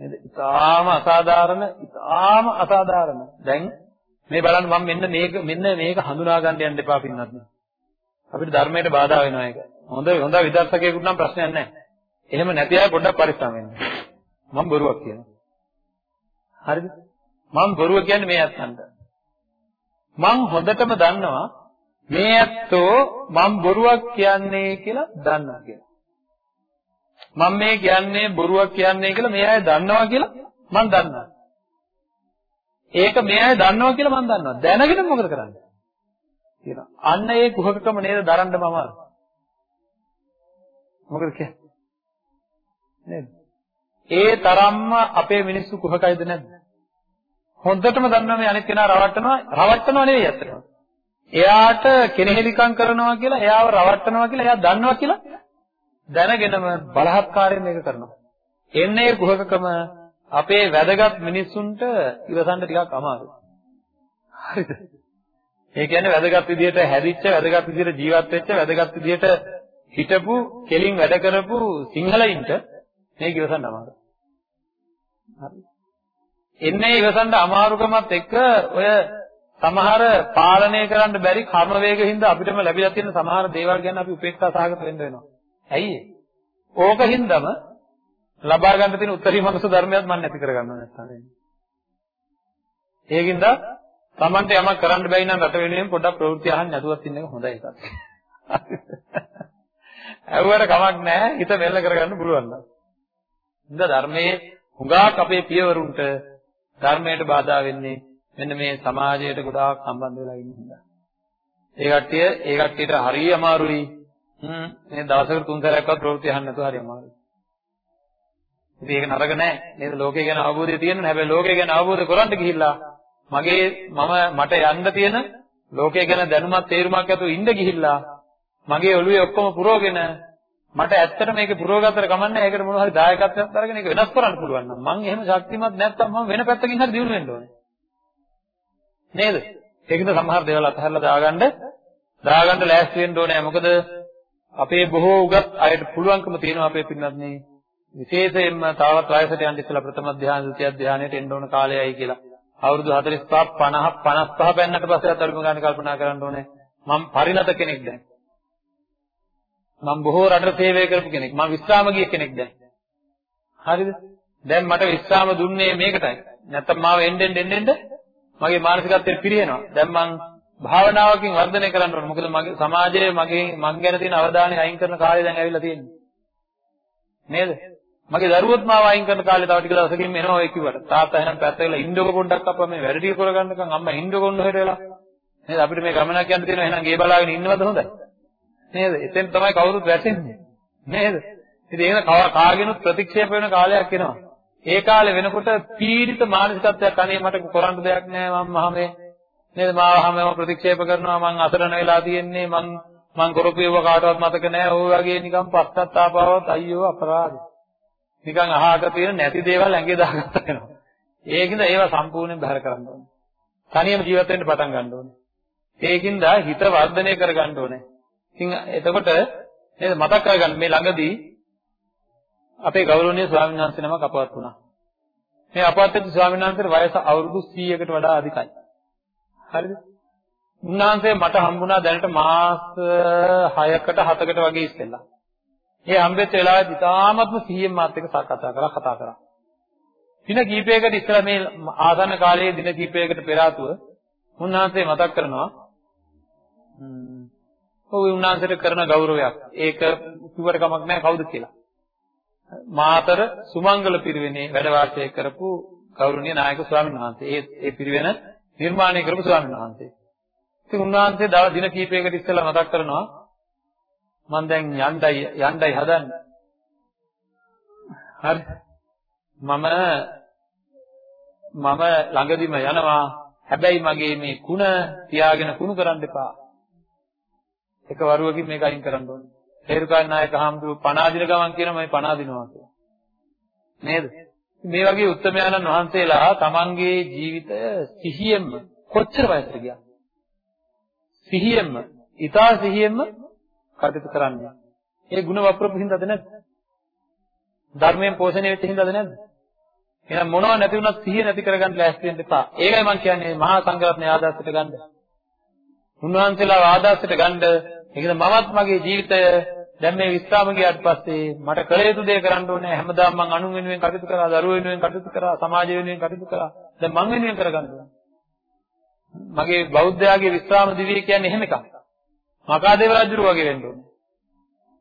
නේද? ඉතාලම අසාධාරණ, ඉතාලම අසාධාරණ. දැන් මේ බලන්න මම මෙන්න මේක මෙන්න මේක හඳුනා ගන්න යන්න එපා පින්නත්. අපිට ධර්මයට බාධා වෙනවා ඒක. හොඳ හොඳ විදර්ශකයෙකුට නම් ප්‍රශ්නයක් නැහැ. එහෙම නැති අය පොඩ්ඩක් පරිස්සම් වෙන්න. මම බොරුවක් කියනවා. හරිද? මම බොරුව කියන්නේ මේ ඇත්තන්ට. මං හොඳටම දන්නවා මේ ඇත්තෝ මම බොරුවක් කියන්නේ කියලා දන්නවා කියලා. මම මේ කියන්නේ බොරුවක් කියන්නේ කියලා මේ අය දන්නවා කියලා මම දන්නවා. ඒක මේ අය දන්නවා කියලා මම දන්නවා. දැනගෙන මොකද කරන්නේ? කියනවා. අන්න ඒ කුහකකම නේද දරන්න මම මොකද කියන්නේ? නේද? ඒ තරම්ම අපේ මිනිස්සු කුහකයිද නැද්ද? හොඳටම දන්නවා මේ අනිත් කෙනා රවට්ටනවා රවට්ටනවා නෙවෙයි අත්තට. එයාට කෙනෙහිලිකම් කරනවා කියලා එයාව රවට්ටනවා කියලා එයා දන්නවා කියලා දැනගෙනම බලහත්කාරයෙන් මේක කරනවා. එන්නේ කුහකකම අපේ වැදගත් මිනිස්සුන්ට ඉවසන්න ටිකක් අමාරුයි. හරිද? ඒ කියන්නේ වැදගත් විදියට හැදිච්ච, වැදගත් විදියට ජීවත් වෙච්ච, වැදගත් විදියට හිටපු, කෙලින් වැඩ කරපු සිංහලයින්ට මේක ඉවසන්න අමාරුයි. හරි. එන්නේ ඉවසන්න අමාරුකමත් එක්ක ඔය සමහර පාලනය කරන්න බැරි කර්ම වේග හින්දා අපිටම ලැබිලා තියෙන සමහර දේවල් ගැන අපි උපේක්ෂා සහගත වෙන්න වෙනවා. ඇයි ඒ? ඕක හින්දාම ලබා ගන්න තියෙන උත්තරීය මනුස්ස ධර්මයක් මම නැති කරගන්නවා නැත්තම්. ඒකින්ද Tamante යමක් කරන්න බැයි නම් රට වෙනුවෙන් පොඩ්ඩක් ප්‍රවෘත්ති අහන්න නැතුවත් ඉන්න එක හොඳයි එකක්. ඇව්වට කමක් නැහැ හිත මෙල්ල කරගන්න පුළුවන් නම්. ඉතින් ධර්මයේ හුඟක් අපේ පියවරුන්ට ධර්මයට බාධා වෙන්නේ මෙන්න මේ සමාජයට ගොඩාක් සම්බන්ධ වෙලා ඉන්න හින්දා. ඒ කට්ටිය ඒ කට්ටියට හරිය අමාරුයි. හ්ම් මේ දවසකට තුන් සැරයක්වත් ප්‍රවෘත්ති අහන්න නැතුව හරි අමාරුයි. ඉතින් ඒක නරක නෑ. නේද? ලෝකය ගැන අවබෝධය තියෙනවා. හැබැයි ලෝකය ගැන අවබෝධ කරගන්න ගිහිල්ලා මගේ මම මට යන්න තියෙන ලෝකය ගැන දැනුමක් තේරුමක් ඇතුව ඉන්න ගිහිල්ලා මගේ ඔළුවේ ඔක්කොම පුරවගෙන මට ඇත්තට මේක පුරවගත්තට කමන්නේ ඒකට මොනවා හරි දායකත්වයක් අරගෙන ඒක වෙනස් කරන්න පුළුවන් නම් මං එහෙම ශක්තිමත් නැත්තම් මම වෙන පැත්තකින් හරි දිනු වෙන්න ඕනේ. නේද? ඒකද සමහර දේවල් අතහැරලා දාගන්න දාගන්න ලෑස්ති වෙන්න ඕනේ. මොකද අපේ බොහෝ උගත් අයට පුළුවන්කම තියෙනවා අපේ පින්නත් නේ විශේෂයෙන්ම තවත් වයසට යන්න ඉස්සලා ප්‍රථම ධ්‍යාන, ဒုတိ ය ධ්‍යානයට එන්න ඕන කාලයයි කියලා. අවුරුදු 45 50 55 පෙන්නට පස්සේ අතල්ම ගන්න කල්පනා කරන්න ඕනේ. මම පරිණත කෙනෙක් දැන්. මම බොහෝ රටට සේවය කරපු කෙනෙක්. මම විශ්‍රාම ගිය කෙනෙක් දැන්. හරිද? දැන් මට විශ්‍රාම දුන්නේ මේකටයි. නැත්තම් මාව එන්න එන්න එන්න මගේ මානසිකත්වය පිරිහෙනවා. දැන් මං භාවනාවකින් වර්ධනය කරන්න ඕනේ. මොකද මගේ සමාජයේ මගේ මං ගැන තියෙන අවධානය අයින් කරන කාලය දැන් ඇවිල්ලා තියෙන්නේ. නේද? මගේ දරුවොත් මාව අයින් කරන කාලේ තව ටික දවසකින් එනවා ඒ කිව්වට. තාත්තා එහෙනම් පැත්ත වෙලා ඉන්නකො පොඩ්ඩක් අප්පා මේ වැඩ ටික කරගන්නකම් අම්මා ඉන්නකො ඔන්න ඔහෙට වෙලා. නේද? අපිට මේ ගමනක් යන්න තියෙනවා එහෙනම් ගේ බලාගෙන ඉන්නවද හොඳයි? නේද? එතෙන් තමයි කවුරුත් වැටෙන්නේ. නේද? ඉතින් ඒක කාගෙනුත් ප්‍රතික්ෂේප වෙන කාලයක් එනවා. ඒ කාලේ වෙනකොට පීඩිත මානසිකත්වයක් අනේ මට කරන්න දෙයක් නැහැ මම මහමේ නේද මාව හැමෝම ප්‍රතික්ෂේප කරනවා මං අසරණ වෙලා තියෙන්නේ මං මං කරපු ඒවා කාටවත් මතක නැහැ ඔය වගේ නිකන් පස්සත්තාපාවත් අයියෝ අපරාධ නිකන් අහක තියෙන නැති දේවල් ඇඟේ දාගත්තා වෙනවා ඒකින්ද ඒවා සම්පූර්ණයෙන් බහැර කරන්න ඕනේ තනියම ජීවත් වෙන්න පටන් ගන්න ඕනේ ඒකින්ද හිත වර්ධනය කර ගන්න ඕනේ ඉතින් එතකොට නේද මතක් කරගන්න මේ ළඟදී අපේ ගෞරවනීය ස්වාමීන් වහන්සේ නමක් අපවත් වුණා. මේ අපවත් වෙච්ච ස්වාමීන් වහන්සේට වයස අවුරුදු 100කට වඩා අධිකයි. හරිද? උන්වහන්සේ මට හම්බුණා දැනට මාස 6කට 7කට වගේ ඉස්සෙල්ලා. ඒ හම්බෙච්ච වෙලාවෙත් ඉතාමත්ම සිහියෙන් මාත් එක්ක කතා කරලා කතා කරා. දින කීපයකට ඉස්සෙල්ලා මේ ආසන්න කාලයේ දින කීපයකට පෙර ආතුව උන්වහන්සේ මතක් කරනවා ඔව් උන්වහන්සේට කරන ගෞරවයක්. ඒක කිව්වට කමක් නැහැ කවුද කියලා. මාතර සුමංගල පිරිවෙනේ වැඩ වාසය කරපු ගෞරවනීය නායක ස්වාමීන් වහන්සේ. ඒ ඒ පිරිවෙන නිර්මාණය කරපු ස්වාමීන් වහන්සේ. ඉතින් උන්වහන්සේ දවස් දින කීපයකට ඉස්සෙල්ලා මතක් කරනවා මම දැන් යණ්ඩයි යණ්ඩයි හදන්නේ. හරි. මම මම ළඟදිම යනවා. හැබැයි මගේ මේ කුණ තියාගෙන කුණු කරන්න එපා. එක වරුවකින් මේක අයින් කරන්න ඕනේ. හේරුකාණ නායක හාමුදුරුවෝ පණ අදින ගමන් කියනවා මම පණ අදිනවා කියලා. නේද? මේ වගේ උත්තරමයන්න් වහන්සේලා තමන්ගේ ජීවිතය සිහියෙන්ම කොච්චර වයසට ගියා? සිහියෙන්ම, ඊටා සිහියෙන්ම කටයුතු කරන්නේ. ඒ ಗುಣ වපුරපු හින්දාද නැද්ද? ධර්මයෙන් පෝෂණය වෙච්ච හින්දාද නැද්ද? එහෙනම් මොනව නැති වුණත් සිහිය නැති කරගන්න ලෑස්ති වෙන්න එපා. ඒකයි මම කියන්නේ මහා සංඝරත්නය ආදර්ශයට ගන්න. උන්වහන්සේලාව ආදර්ශයට ගන්න. ඒකද මමත් මගේ ජීවිතය දැන් මේ විස්රාම ගියාට පස්සේ මට කළ යුතු දේ කරන්න ඕනේ. හැමදාම මං අනුන් වෙනුවෙන් කටයුතු කරා, දරුවෝ වෙනුවෙන් කටයුතු කරා, සමාජය වෙනුවෙන් කටයුතු කරා. දැන් මං වෙනුවෙන් කරගන්න ඕනේ. මගේ බෞද්ධයාගේ විස්රාම දිවිය කියන්නේ එහෙම එකක්. මකාදේව රජුරු වගේ වෙන්න ඕනේ.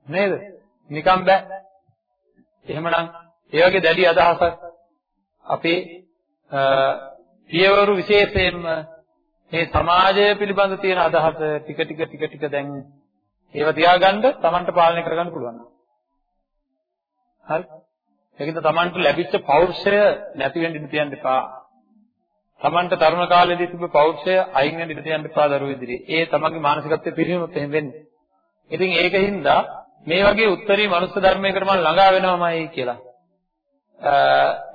නේද? නිකම් බෑ. එහෙමනම් ඒ වගේ දැඩි අදහසක් අපේ පියවරු විශේෂයෙන්ම මේ සමාජය පිළිබඳ තියෙන අදහස ටික ටික ටික ටික දැන් ඒව තියාගන්න Tamanට පාලනය කරගන්න පුළුවන්. හරි. ඒකද Tamanට ලැබිච්ච පෞරුෂය නැති වෙන්න ඉඩ තියන්න එපා. Tamanට තරුණ කාලේදී තිබ්බ පෞරුෂය අයින් වෙන්න ඉඩ තියන්න එපා දරුවෝ ඉදිරියේ. ඒ තමන්ගේ මානසිකත්වයේ පිරිනොත් එහෙම වෙන්නේ. ඉතින් ඒකින්ද මේ වගේ උත්තරී මනුස්ස ධර්මයකට මම ළඟා වෙනවමයි කියලා.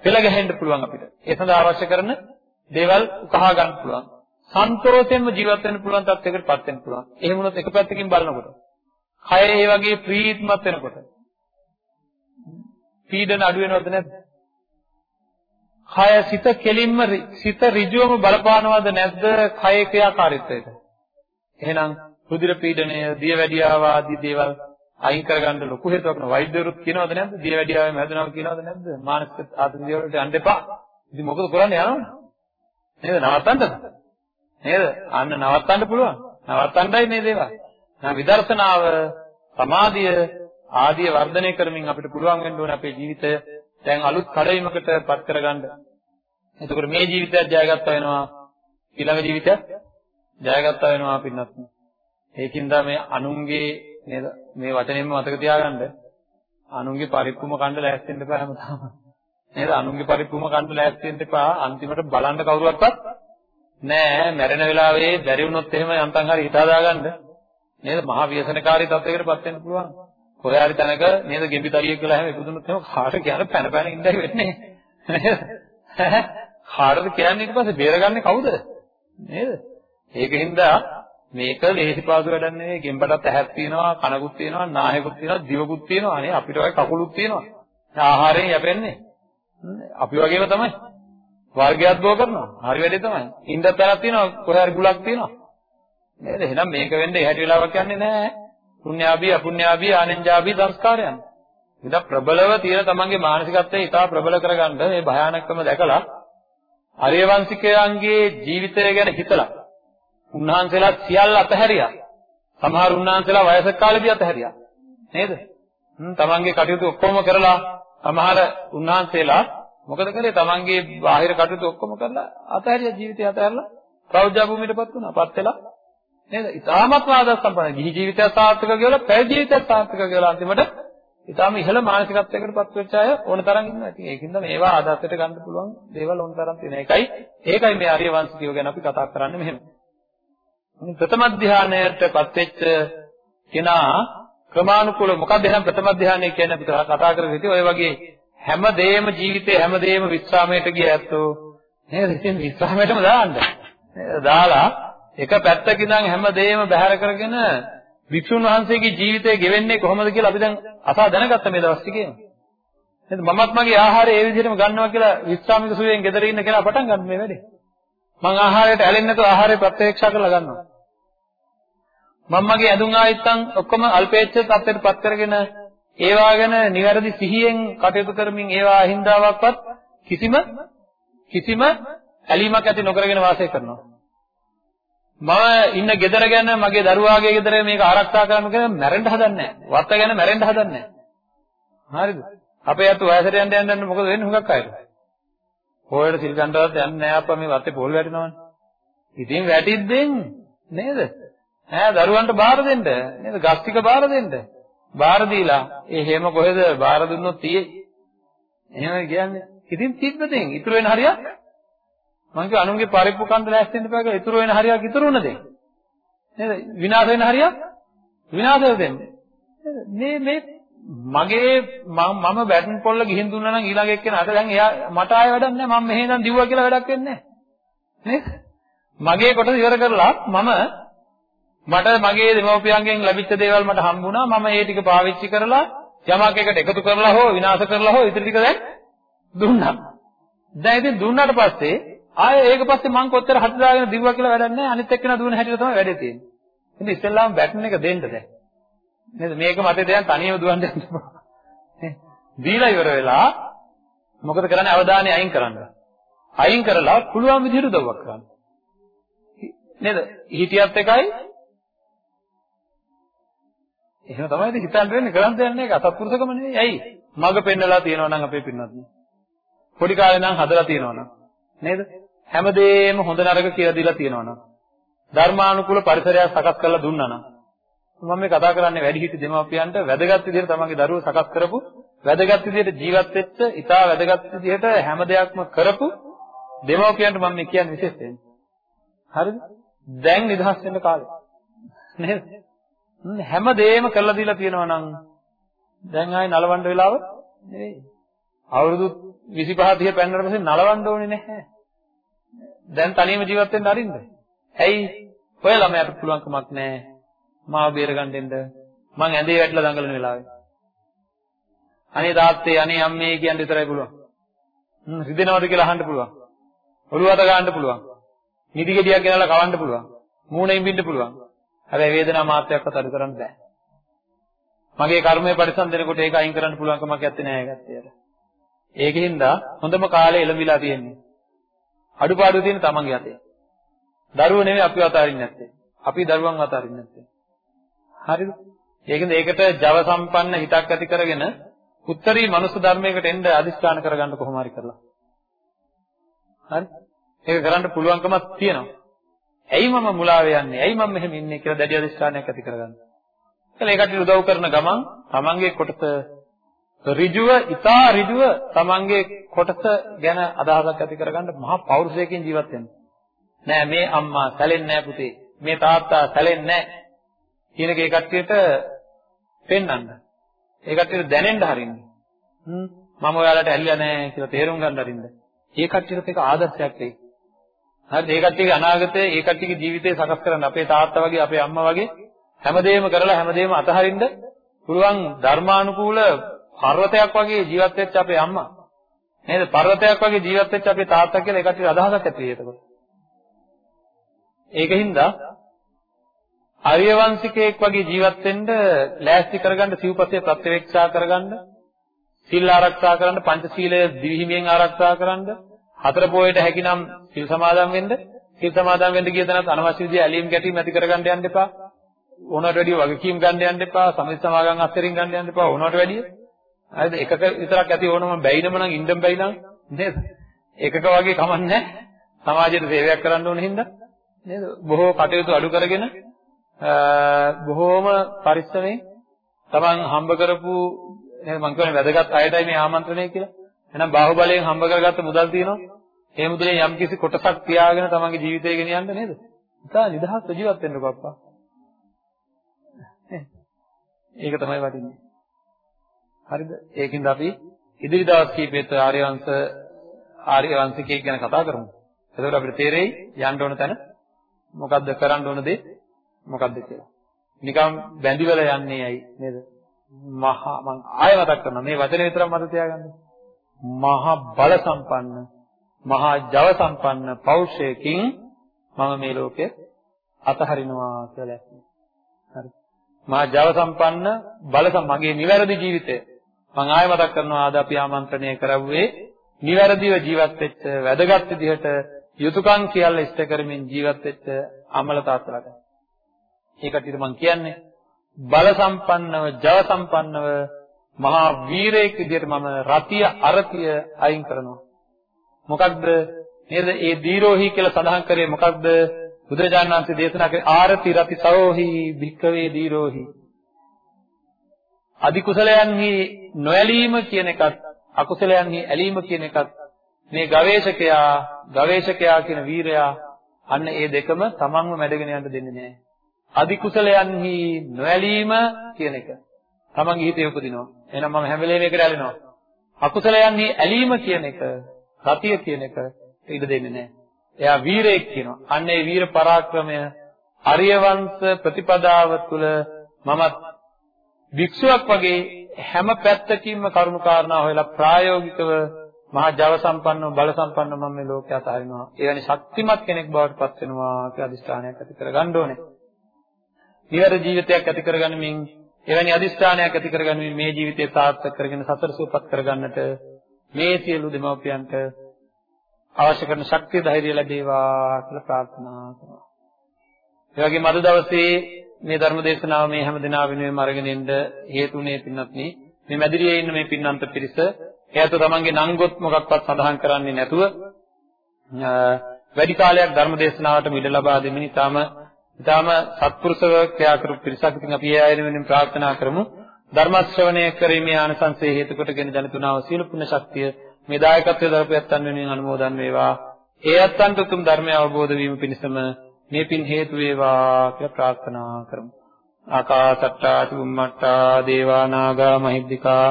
පෙළ ගැහෙන්න පුළුවන් අපිට. ඒ සඳහා අවශ්‍ය කරන දේවල් උකහා ගන්න පුළුවන්. සන්තෝෂයෙන්ම ජීවත් වෙන්න පුළුවන් තත්යකටපත් වෙන්න පුළුවන්. එහෙම වුණොත් එක පැත්තකින් බලනකොට. කය ඒ වගේ ප්‍රීත්මත් වෙනකොට. පීඩන අඩු වෙනවද නැද්ද? කය සිත කෙලින්ම සිත ඍජුවම බලපානවද නැද්ද කයේ ක්‍රියාකාරීත්වයට? එහෙනම් රුධිර පීඩනය, දියවැඩියාව ආදී දේවල් අයින් කරගන්න ලොකු හේතුවක් නෝ වෛද්‍යවරුත් කියනවද නැද්ද? දියවැඩියාවෙන් හැදෙනවා කියනවද නැද්ද? මානසික ආතතිය වලට යන්න එපා. ඉතින් මොකද කරන්නේ යනවනේ? නේද? නවත්තන්නද? නේද? අන්න නවත්තන්න පුළුවන්. නවත්තන්නයි මේ දේවල්. නම් විදර්ශනාව, සමාධිය ආදිය වර්ධනය කරමින් අපිට පුළුවන් වෙන්න ඕනේ අපේ ජීවිතය දැන් අලුත් කඩවීමකට පත් කරගන්න. එතකොට මේ ජීවිතයත් ජයගත්තා වෙනවා. ඊළඟ ජීවිතයත් ජයගත්තා වෙනවා පින්නත්. ඒකින්ද මේ අනුන්ගේ නේද මේ වචනයෙන්ම මතක තියාගන්න අනුන්ගේ පරිප්පුම කන්න ලෑස්ති වෙන්න එපා හැමදාම නේද අනුන්ගේ පරිප්පුම කන්න ලෑස්ති වෙන්න එපා අන්තිමට බලන්න කවුරුවක්වත් නෑ මැරෙන වෙලාවේ බැරි වුණොත් එහෙම යන්තම් හරි හිතා දාගන්න නේද? මහා ව්‍යසනකාරී තත්යකටපත් වෙන්න පුළුවන්. කොහේ හරි තැනක නේද ගෙම්බිතරියෙක් කියලා හැම ඉපදුනොත් එහෙම කාට කියන පැන පැන ඉඳයි වෙන්නේ. නේද? කාටද කියන්නේ ඊට පස්සේ බේරගන්නේ කවුද? නේද? ඒකින්ද මේක ලේසි පාසු වැඩක් නෙවෙයි. ගෙම්බටත් ඇහක් තියෙනවා කනකුත් තියෙනවා නායකුත් තියෙනවා දිවකුත් තියෙනවා. නේ අපිට වගේ කකුලුත් තියෙනවා. ආහාරයෙන් යැපෙන්නේ. අපි වගේම තමයි. වර්ගයක් බෝ කරනවා. හරි වැඩේ තමයි. ඉන්දත් තැනක් තියෙනවා කොහේ හරි ගුලක් තියෙනවා. නේද එහෙනම් මේක වෙන්නේ හැටි වෙලාවක් යන්නේ නැහැ පුණ්‍යාභී අපුණ්‍යාභී ආනෙන්ජාභී සංස්කාරයන් ඉතින් ප්‍රබලව තියෙන තමන්ගේ මානසිකත්වය ඉතා ප්‍රබල කරගන්න මේ භයානකම දැකලා ආර්යවංශිකයන්ගේ ජීවිතය ගැන හිතලා උන්වහන්සේලා සියල්ල අතහැරියා. සමහර උන්වහන්සේලා වයසක කාලෙදී අතහැරියා. නේද? හ්ම් තමන්ගේ කටයුතු ඔක්කොම කරලා සමහර උන්වහන්සේලා මොකද කළේ? තමන්ගේ බාහිර කටයුතු ඔක්කොම කරලා අතහැරියා ජීවිතය අතහැරලා ප්‍රෞද්ධ භූමියටපත් වුණා. පත් වෙලා නේද? ඊටාමත් ආදර්ශ සම්පන්න. ගිහි ජීවිතය සාර්ථක කියලා, පැවිදි ජීවිතය සාර්ථක කියලා අන්තිමට ඊටාම ඉහළ මානසිකත්වයකටපත් වෙච්ච අය ඕන තරම් ඉන්නවා. ඉතින් ඒකින්ද මේවා ආදර්ශයට ගන්න පුළුවන් දේවල් ඕන තරම් තියෙන. ඒකයි ඒකයි මේ ආර්ය වංශිකයෝ ගැන අපි කතා කරන්නේ මෙහෙම. ප්‍රථම ධානයටපත් වෙච්ච කෙනා ක්‍රමානුකූල මොකක්ද එහෙනම් ප්‍රථම ධානය කියන්නේ අපි කතා කරගෙන ඉතින් ඔය වගේ හැමදේම ජීවිතේ හැමදේම විස්රාමයට ගිය ඇත්තෝ නේද ඉතින් විස්රාමයටම දාන්න දාලා එක පැත්තකින් ඉඳන් හැමදේම බැහැර කරගෙන වික්ෂුන් වහන්සේගේ ජීවිතය ගෙවෙන්නේ කොහොමද කියලා අපි දැන් අසා දැනගත්ත මේ දවස් ටිකේ. නේද මමත් මගේ ආහාරය ඒ විදිහටම ගන්නවා කියලා විස්රාමික සුවයෙන් ගෙදර ඉන්න කෙනා පටන් ගන්න මේ වැඩේ. මම ආහාරයට ඇලෙන්නේ නැතුව ආහාරය ප්‍රත්‍යක්ෂ කරලා ගන්නවා. මම මගේ ඇඳුම් ආයත්තන් ඔක්කොම අල්පේච්ඡ තත්ත්වයට පත් කරගෙන ඒවා ගැන නිවැරදි සිහියෙන් කටයුතු කරමින් ඒවා අහිංදාවක්වත් කිසිම කිසිම ඇලීමක් ඇති නොකරගෙන වාසය කරනවා. මම ඉන්න ගෙදර ගැන මගේ දරුවාගේ ගෙදර මේක ආරක්ෂා කරන්න කියලා මැරෙන්න හදන්නේ නැහැ. වත්ත ගැන මැරෙන්න හදන්නේ නැහැ. හරිද? අපේ අත වයසට යන්න යන්න යන්න මොකද වෙන්නේ හුඟක් අයට? හොයලා සිල් ගන්නවත් යන්නේ නැහැ අප්පා මේ වත්තේ පොල් වැටෙනවනේ. ඉතින් වැටිද්දෙන් නේද? ඈ දරුවන්ට බාර දෙන්න නේද? ගස් ටික බාර දෙන්න. බාර දීලා ඒ හේම කොහෙද බාර දුන්නොත් තියෙයි. එහෙම කියන්නේ. ඉතින් තිබ්බදෙන් ඉතුරු වෙන හරියක් මං කිය අනුන්ගේ පරිප්පු කන්ද ලෑස්තිෙන්න එපා කියලා ඉතුරු වෙන හරියක් ඉතුරු වුණ දෙන්න. නේද? විනාශ වෙන හරියක් විනාශ වෙන්න. මේ මේ මගේ මම බැටන් පොල්ල ගිහින් දුන්නා නම් ඊළඟ එක්කෙනාට දැන් එයා මට ආයෙ වැඩක් නැහැ මම මෙහෙ ඉඳන් දිව්වා කියලා වැඩක් වෙන්නේ නැහැ නේද මගේ කොටස ඉවර කරලා මම මට මගේ දෙමව්පියන්ගෙන් ලැබිච්ච දේවල් මට හම්බුණා මම ඒ ටික පාවිච්චි කරලා යමක් එකට එකතු කරලා හෝ විනාශ කරලා හෝ ඉතින් ටික දැන් දුන්නා දැන් ඉතින් දුන්නාට පස්සේ ආයෙ ඒක පස්සේ මං කොච්චර හද දාගෙන දිව්වා කියලා වැඩක් නැහැ. අනිත් එක්කෙනා දුවන හැටියට තමයි වැඩේ තියෙන්නේ. ඉතින් ඉස්සෙල්ලාම බැටන් එක දෙන්න දැන් නේද? මේක මතේ දැන් තනියම දුවන්න යන්න නේ? දීලා ඉවර වෙලා මොකද කරන්නේ? අවධානය අයින් කරන්න. අයින් කරලා පුළුවන් විදිහට උදව්වක් කරන්න. නේද? හිතියත් එකයි. එහෙම තමයි හිතන්න වෙන්නේ. කරන් දෙන්නේ ඒක අසත්පුරුෂකම නෙවෙයි. ඇයි? මග පෙන්නලා තියෙනවා නම් අපේ පින්නත් පොඩි කාලේ නම් හදලා තියෙනවා නම්. නේද? හැමදේම හොඳ නරක කියලා දීලා තියෙනවා නම් ධර්මානුකූල පරිසරයක් සකස් කරලා දුන්නා නම් මම මේ කතා කරන්නේ වැඩිහිටි දෙමාපියන්ට වැදගත් විදිහට තමන්ගේ දරුවෝ සකස් කරපු වැදගත් විදිහට ජීවත් වෙච්ච ඉතා වැදගත් විදිහට හැම දෙයක්ම කරපු දෙමාපියන්ට මම මේ කියන්නේ විශේෂයෙන්. හරිද? දැන් නිදහස් වෙන්න කාලේ. නේද? හැම දෙයක්ම කරලා දීලා තියෙනවා නම් දැන් ආයේ නලවන්න වෙලාව නෙවෙයි. අවුරුදු 25 30 පෙන්නට පස්සේ නලවන්න ඕනේ නැහැ. දැන් තනියම ජීවත් වෙන්න අරින්න ඇයි? ඔය ළමයාට පුළුවන් කමක් නැහැ. මාව බේරගන්න දෙන්න. මං ඇඳේ වැටලා දඟලන වෙලාවේ. අනේ තාත්තේ අනේ අම්මේ කියන්න විතරයි පුළුවන්. හ්ම් රිදෙනවද කියලා අහන්න පුළුවන්. ඔළුව අත ගන්න පුළුවන්. නිදි ගෙඩියක් ගෙනලා කවන්න පුළුවන්. මූණ ඉඹින්න පුළුවන්. හැබැයි වේදනාව මාත්‍රයක්වත් අඩු කරන්න බෑ. මගේ කර්මය පරිසම් දෙනකොට ඒක අයින් කරන්න පුළුවන් කමක් නැත්තේ නෑ ගැත්තේට ඒකෙන්ද හොඳම කාලේ එළඹිලා තියෙන්නේ. අඩුපාඩු තියෙන තමන්ගේ අතේ දරුවෝ නෙමෙයි අපිව අතාරින්නේ නැත්තේ අපි දරුවන් අතාරින්නේ නැත්තේ හරිද? ඒකෙන්ද ඒකට Java සම්පන්න හිතක් ඇති කරගෙන උත්තරී මනුස්ස ධර්මයකට එන්න අදිස්ථාන කරගන්න කොහොම හරි කරලා. හරි? ඒක කරන්න පුළුවන්කමක් තියෙනවා. ඇයි මම මුලාවේ යන්නේ? ඇයි මම මෙහෙම ඉන්නේ කියලා දැඩි අදිස්ථානයක් ඇති කරගන්න. කියලා ඒකට උදව් කරන ගමන් තමන්ගේ කොටස ඍජුව, ඊතා ඍජුව තමන්ගේ කොටස ගැන අදහසක් ඇති කරගන්න මහා පෞරුෂයකින් ජීවත් වෙන්න. නෑ මේ අම්මා සැලෙන්නේ නෑ පුතේ. මේ තාත්තා සැලෙන්නේ නෑ. කියන එක ඒ කට්ටියට පෙන්වන්න. ඒ කට්ටියට දැනෙන්න හරින්න. හ්ම් මම ඔයාලට ඇල්ලලා නැහැ කියලා තේරුම් ගන්න හරින්න. ඒ කට්ටියට ඒක ආදර්ශයක් වෙයි. හරිද? ඒ කට්ටියගේ අනාගතය ඒ කට්ටියගේ ජීවිතය සකස් කරන්න අපේ තාත්තා වගේ අපේ අම්මා වගේ හැමදේම කරලා හැමදේම අතහරින්න පුළුවන් ධර්මානුකූල පර්වතයක් වගේ ජීවත් වෙච්ච අපේ අම්මා. නේද? පර්වතයක් වගේ ජීවත් වෙච්ච අපේ තාත්තා කියලා ඒ කට්ටියට අදහසක් ඇති වෙයි එතකොට. ඒකින්ද ආර්යවංශිකයෙක් වගේ ජීවත් වෙන්න ලෑස්ති කරගන්න සිව්පස්සේ ප්‍රත්‍යවේක්ෂා කරගන්න සිල් ආරක්ෂා කරන්න පංචශීලය දිවිහිමියෙන් ආරක්ෂා කරන්න හතර පොයේට හැකිනම් සිල් සමාදන් වෙන්න සිල් සමාදන් වෙන්න ගිය තැනත් අනවශ්‍ය විදිහ ඇලීම් ගැටීම් ඇති කරගන්න යන්න එපා. ඕනකට වැඩිය වගකීම් ගන්න යන්න එපා. සමිත සමාගම් අත්තරින් ගන්න යන්න එපා. ඕනකට වැඩිය. හරිද එකක විතරක් ඇති ඕනම බැයිනම නම් ඉන්න බැයි නම් නේද එකක වගේ කමන්නේ සමාජයට සේවයක් කරන්න ඕන හින්දා නේද බොහෝ කටයුතු අඩු කරගෙන බොහෝම පරිස්සමෙන් තමන් හම්බ කරපු නේද මං කියන්නේ වැදගත් අයටයි මේ ආමන්ත්‍රණය කියලා. එහෙනම් බාහුවලයෙන් හම්බ කරගත්ත මුදල් තියෙනවා. ඒ මුදලෙන් යම් කිසි කොටසක් තියාගෙන තමන්ගේ ජීවිතය ගෙනියන්න නේද? ඉතා නිදහස් ජීවත් වෙන්න පප්පා. ඒක තමයි වටින්නේ. හරිද? ඒකින්ද අපි ඉදිරි දවස් කීපෙත් ආර්යවංශ ආර්යවංශිකයෙක් ගැන කතා කරමු. එතකොට අපිට තේරෙයි යන්න ඕන තැන මොකද්ද කරන්න ඕන දේ මොකද්ද කියලා. නිකම් බැඳිවල යන්නේ ඇයි නේද? මහා මං ආයෙ මතක් කරනවා මේ වචනේ විතරක් මතක තියාගන්න. මහා බල සම්පන්න මහා ජව සම්පන්න පෞෂයකින් මම මේ ලෝකේ අතහරිනවා කියලා ඇස්නේ. හරි. මහා ජව සම්පන්න බල මගේ නිවැරදි ජීවිතය මං ආයෙ මතක් කරනවා ආද අපි ආමන්ත්‍රණය කරවුවේ නිවැරදිව ජීවත් වෙච්ච වැදගත් විදිහට යුතුයකම් කියලා ඉෂ්ට කරමින් ජීවත් වෙච්ච අමල තාත්තලාට ඒ කටියට මම කියන්නේ බල සම්පන්නව, ජව සම්පන්නව මහා වීරයෙක් විදිහට මම රතිය අරතිය අයින් කරනවා. මොකක්ද? නේද? ඒ දීරෝහි කියලා සඳහන් කරේ මොකක්ද? බුදුරජාණන් වහන්සේ දේශනා කළේ ආරති රති සරෝහි භික්කවේ දීරෝහි. අධි කුසලයන්හි නොඇලීම කියන එකත් අකුසලයන්හි ඇලීම කියන එකත් මේ ගවේෂකයා ගවේෂකයා කියන වීරයා අන්න ඒ දෙකම තමන්ව මැඩගෙන යන්න දෙන්නේ නැහැ. අධි කුසලයන්හි නොඇලීම කියන එක තමන්ගේ හිතේ උපදිනවා. එහෙනම් මම හැම වෙලේම ඒකට ඇලෙනවා. අකුසලයන්හි ඇලීම කියන එක සතිය කියන එක ඉඩ දෙන්නේ නැහැ. එයා වීරයෙක් කියනවා. අන්න ඒ වීර පරාක්‍රමය අරියවංශ ප්‍රතිපදාව තුළ මමත් භික්ෂුවක් වගේ හැම පැත්තකින්ම කරුණු කාරණා හොයලා ප්‍රායෝගිකව මහා ජව සම්පන්නව බල සම්පන්නව මම මේ ලෝකයට අතහරිනවා. එවැනි ශක්තිමත් කෙනෙක් බවට පත් වෙනවා කියලා අදිස්ථානයක් ඇති කරගන්න ඕනේ. නිවැරදි ජීවිතයක් ඇති කරගන්නමින් එවැනි අදිස්ථානයක් ඇති කරගන්නමින් මේ ජීවිතය සාර්ථක කරගෙන සතර සූපත් කරගන්නට මේ සියලු දෙමව්පියන්ට අවශ්‍ය කරන ශක්තිය ධෛර්යය ලැබේවා කියලා ප්‍රාර්ථනා කරනවා. ඒ වගේම අද දවසේ මේ ධර්ම දේශනාව මේ හැම දිනා වෙනුවෙන් අරගෙන ඉන්න හේතුනේ පින්නත් මේ මැදිරියේ ඉන්න මේ පින්නන්ත පිරිස එයාට තමන්ගේ නංගොත් මොකක්වත් සඳහන් කරන්නේ නැතුව වැඩි කාලයක් ධර්ම දේශනාවට මිඩ ලබා දෙමින් ඊටාම ඊටාම සත්පුරුෂව ක්‍රියා කරපු පිරිසක්. ඉතින් අපි ඒ අය වෙනුවෙන් ප්‍රාර්ථනා කරමු. ධර්ම ශ්‍රවණය කිරීමේ ආනසංසයේ හේතු කොටගෙන ජනිතුනාව සීල පුණ්‍ය ශක්තිය මේ දායකත්වයේ දරපැත්තන් වෙනුවෙන් අනුමෝදන් වේවා. ඒ අත්තන්ට උතුම් ධර්මය අවබෝධ වීම පිණිසම මේ පින් හේතු වේවා කියලා ප්‍රාර්ථනා කරමු. ආකාසට්ටා චුම්මට්ටා දේවා නාග මහිද්దికා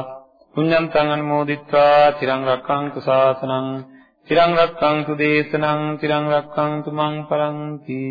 පුඤ්ඤන්තං අනුමෝදිත්වා තිරං රක්ඛන්තු ශාසනං තිරං රක්ඛන්තු දේශනං තිරං රක්ඛන්තු මං පරන්ති.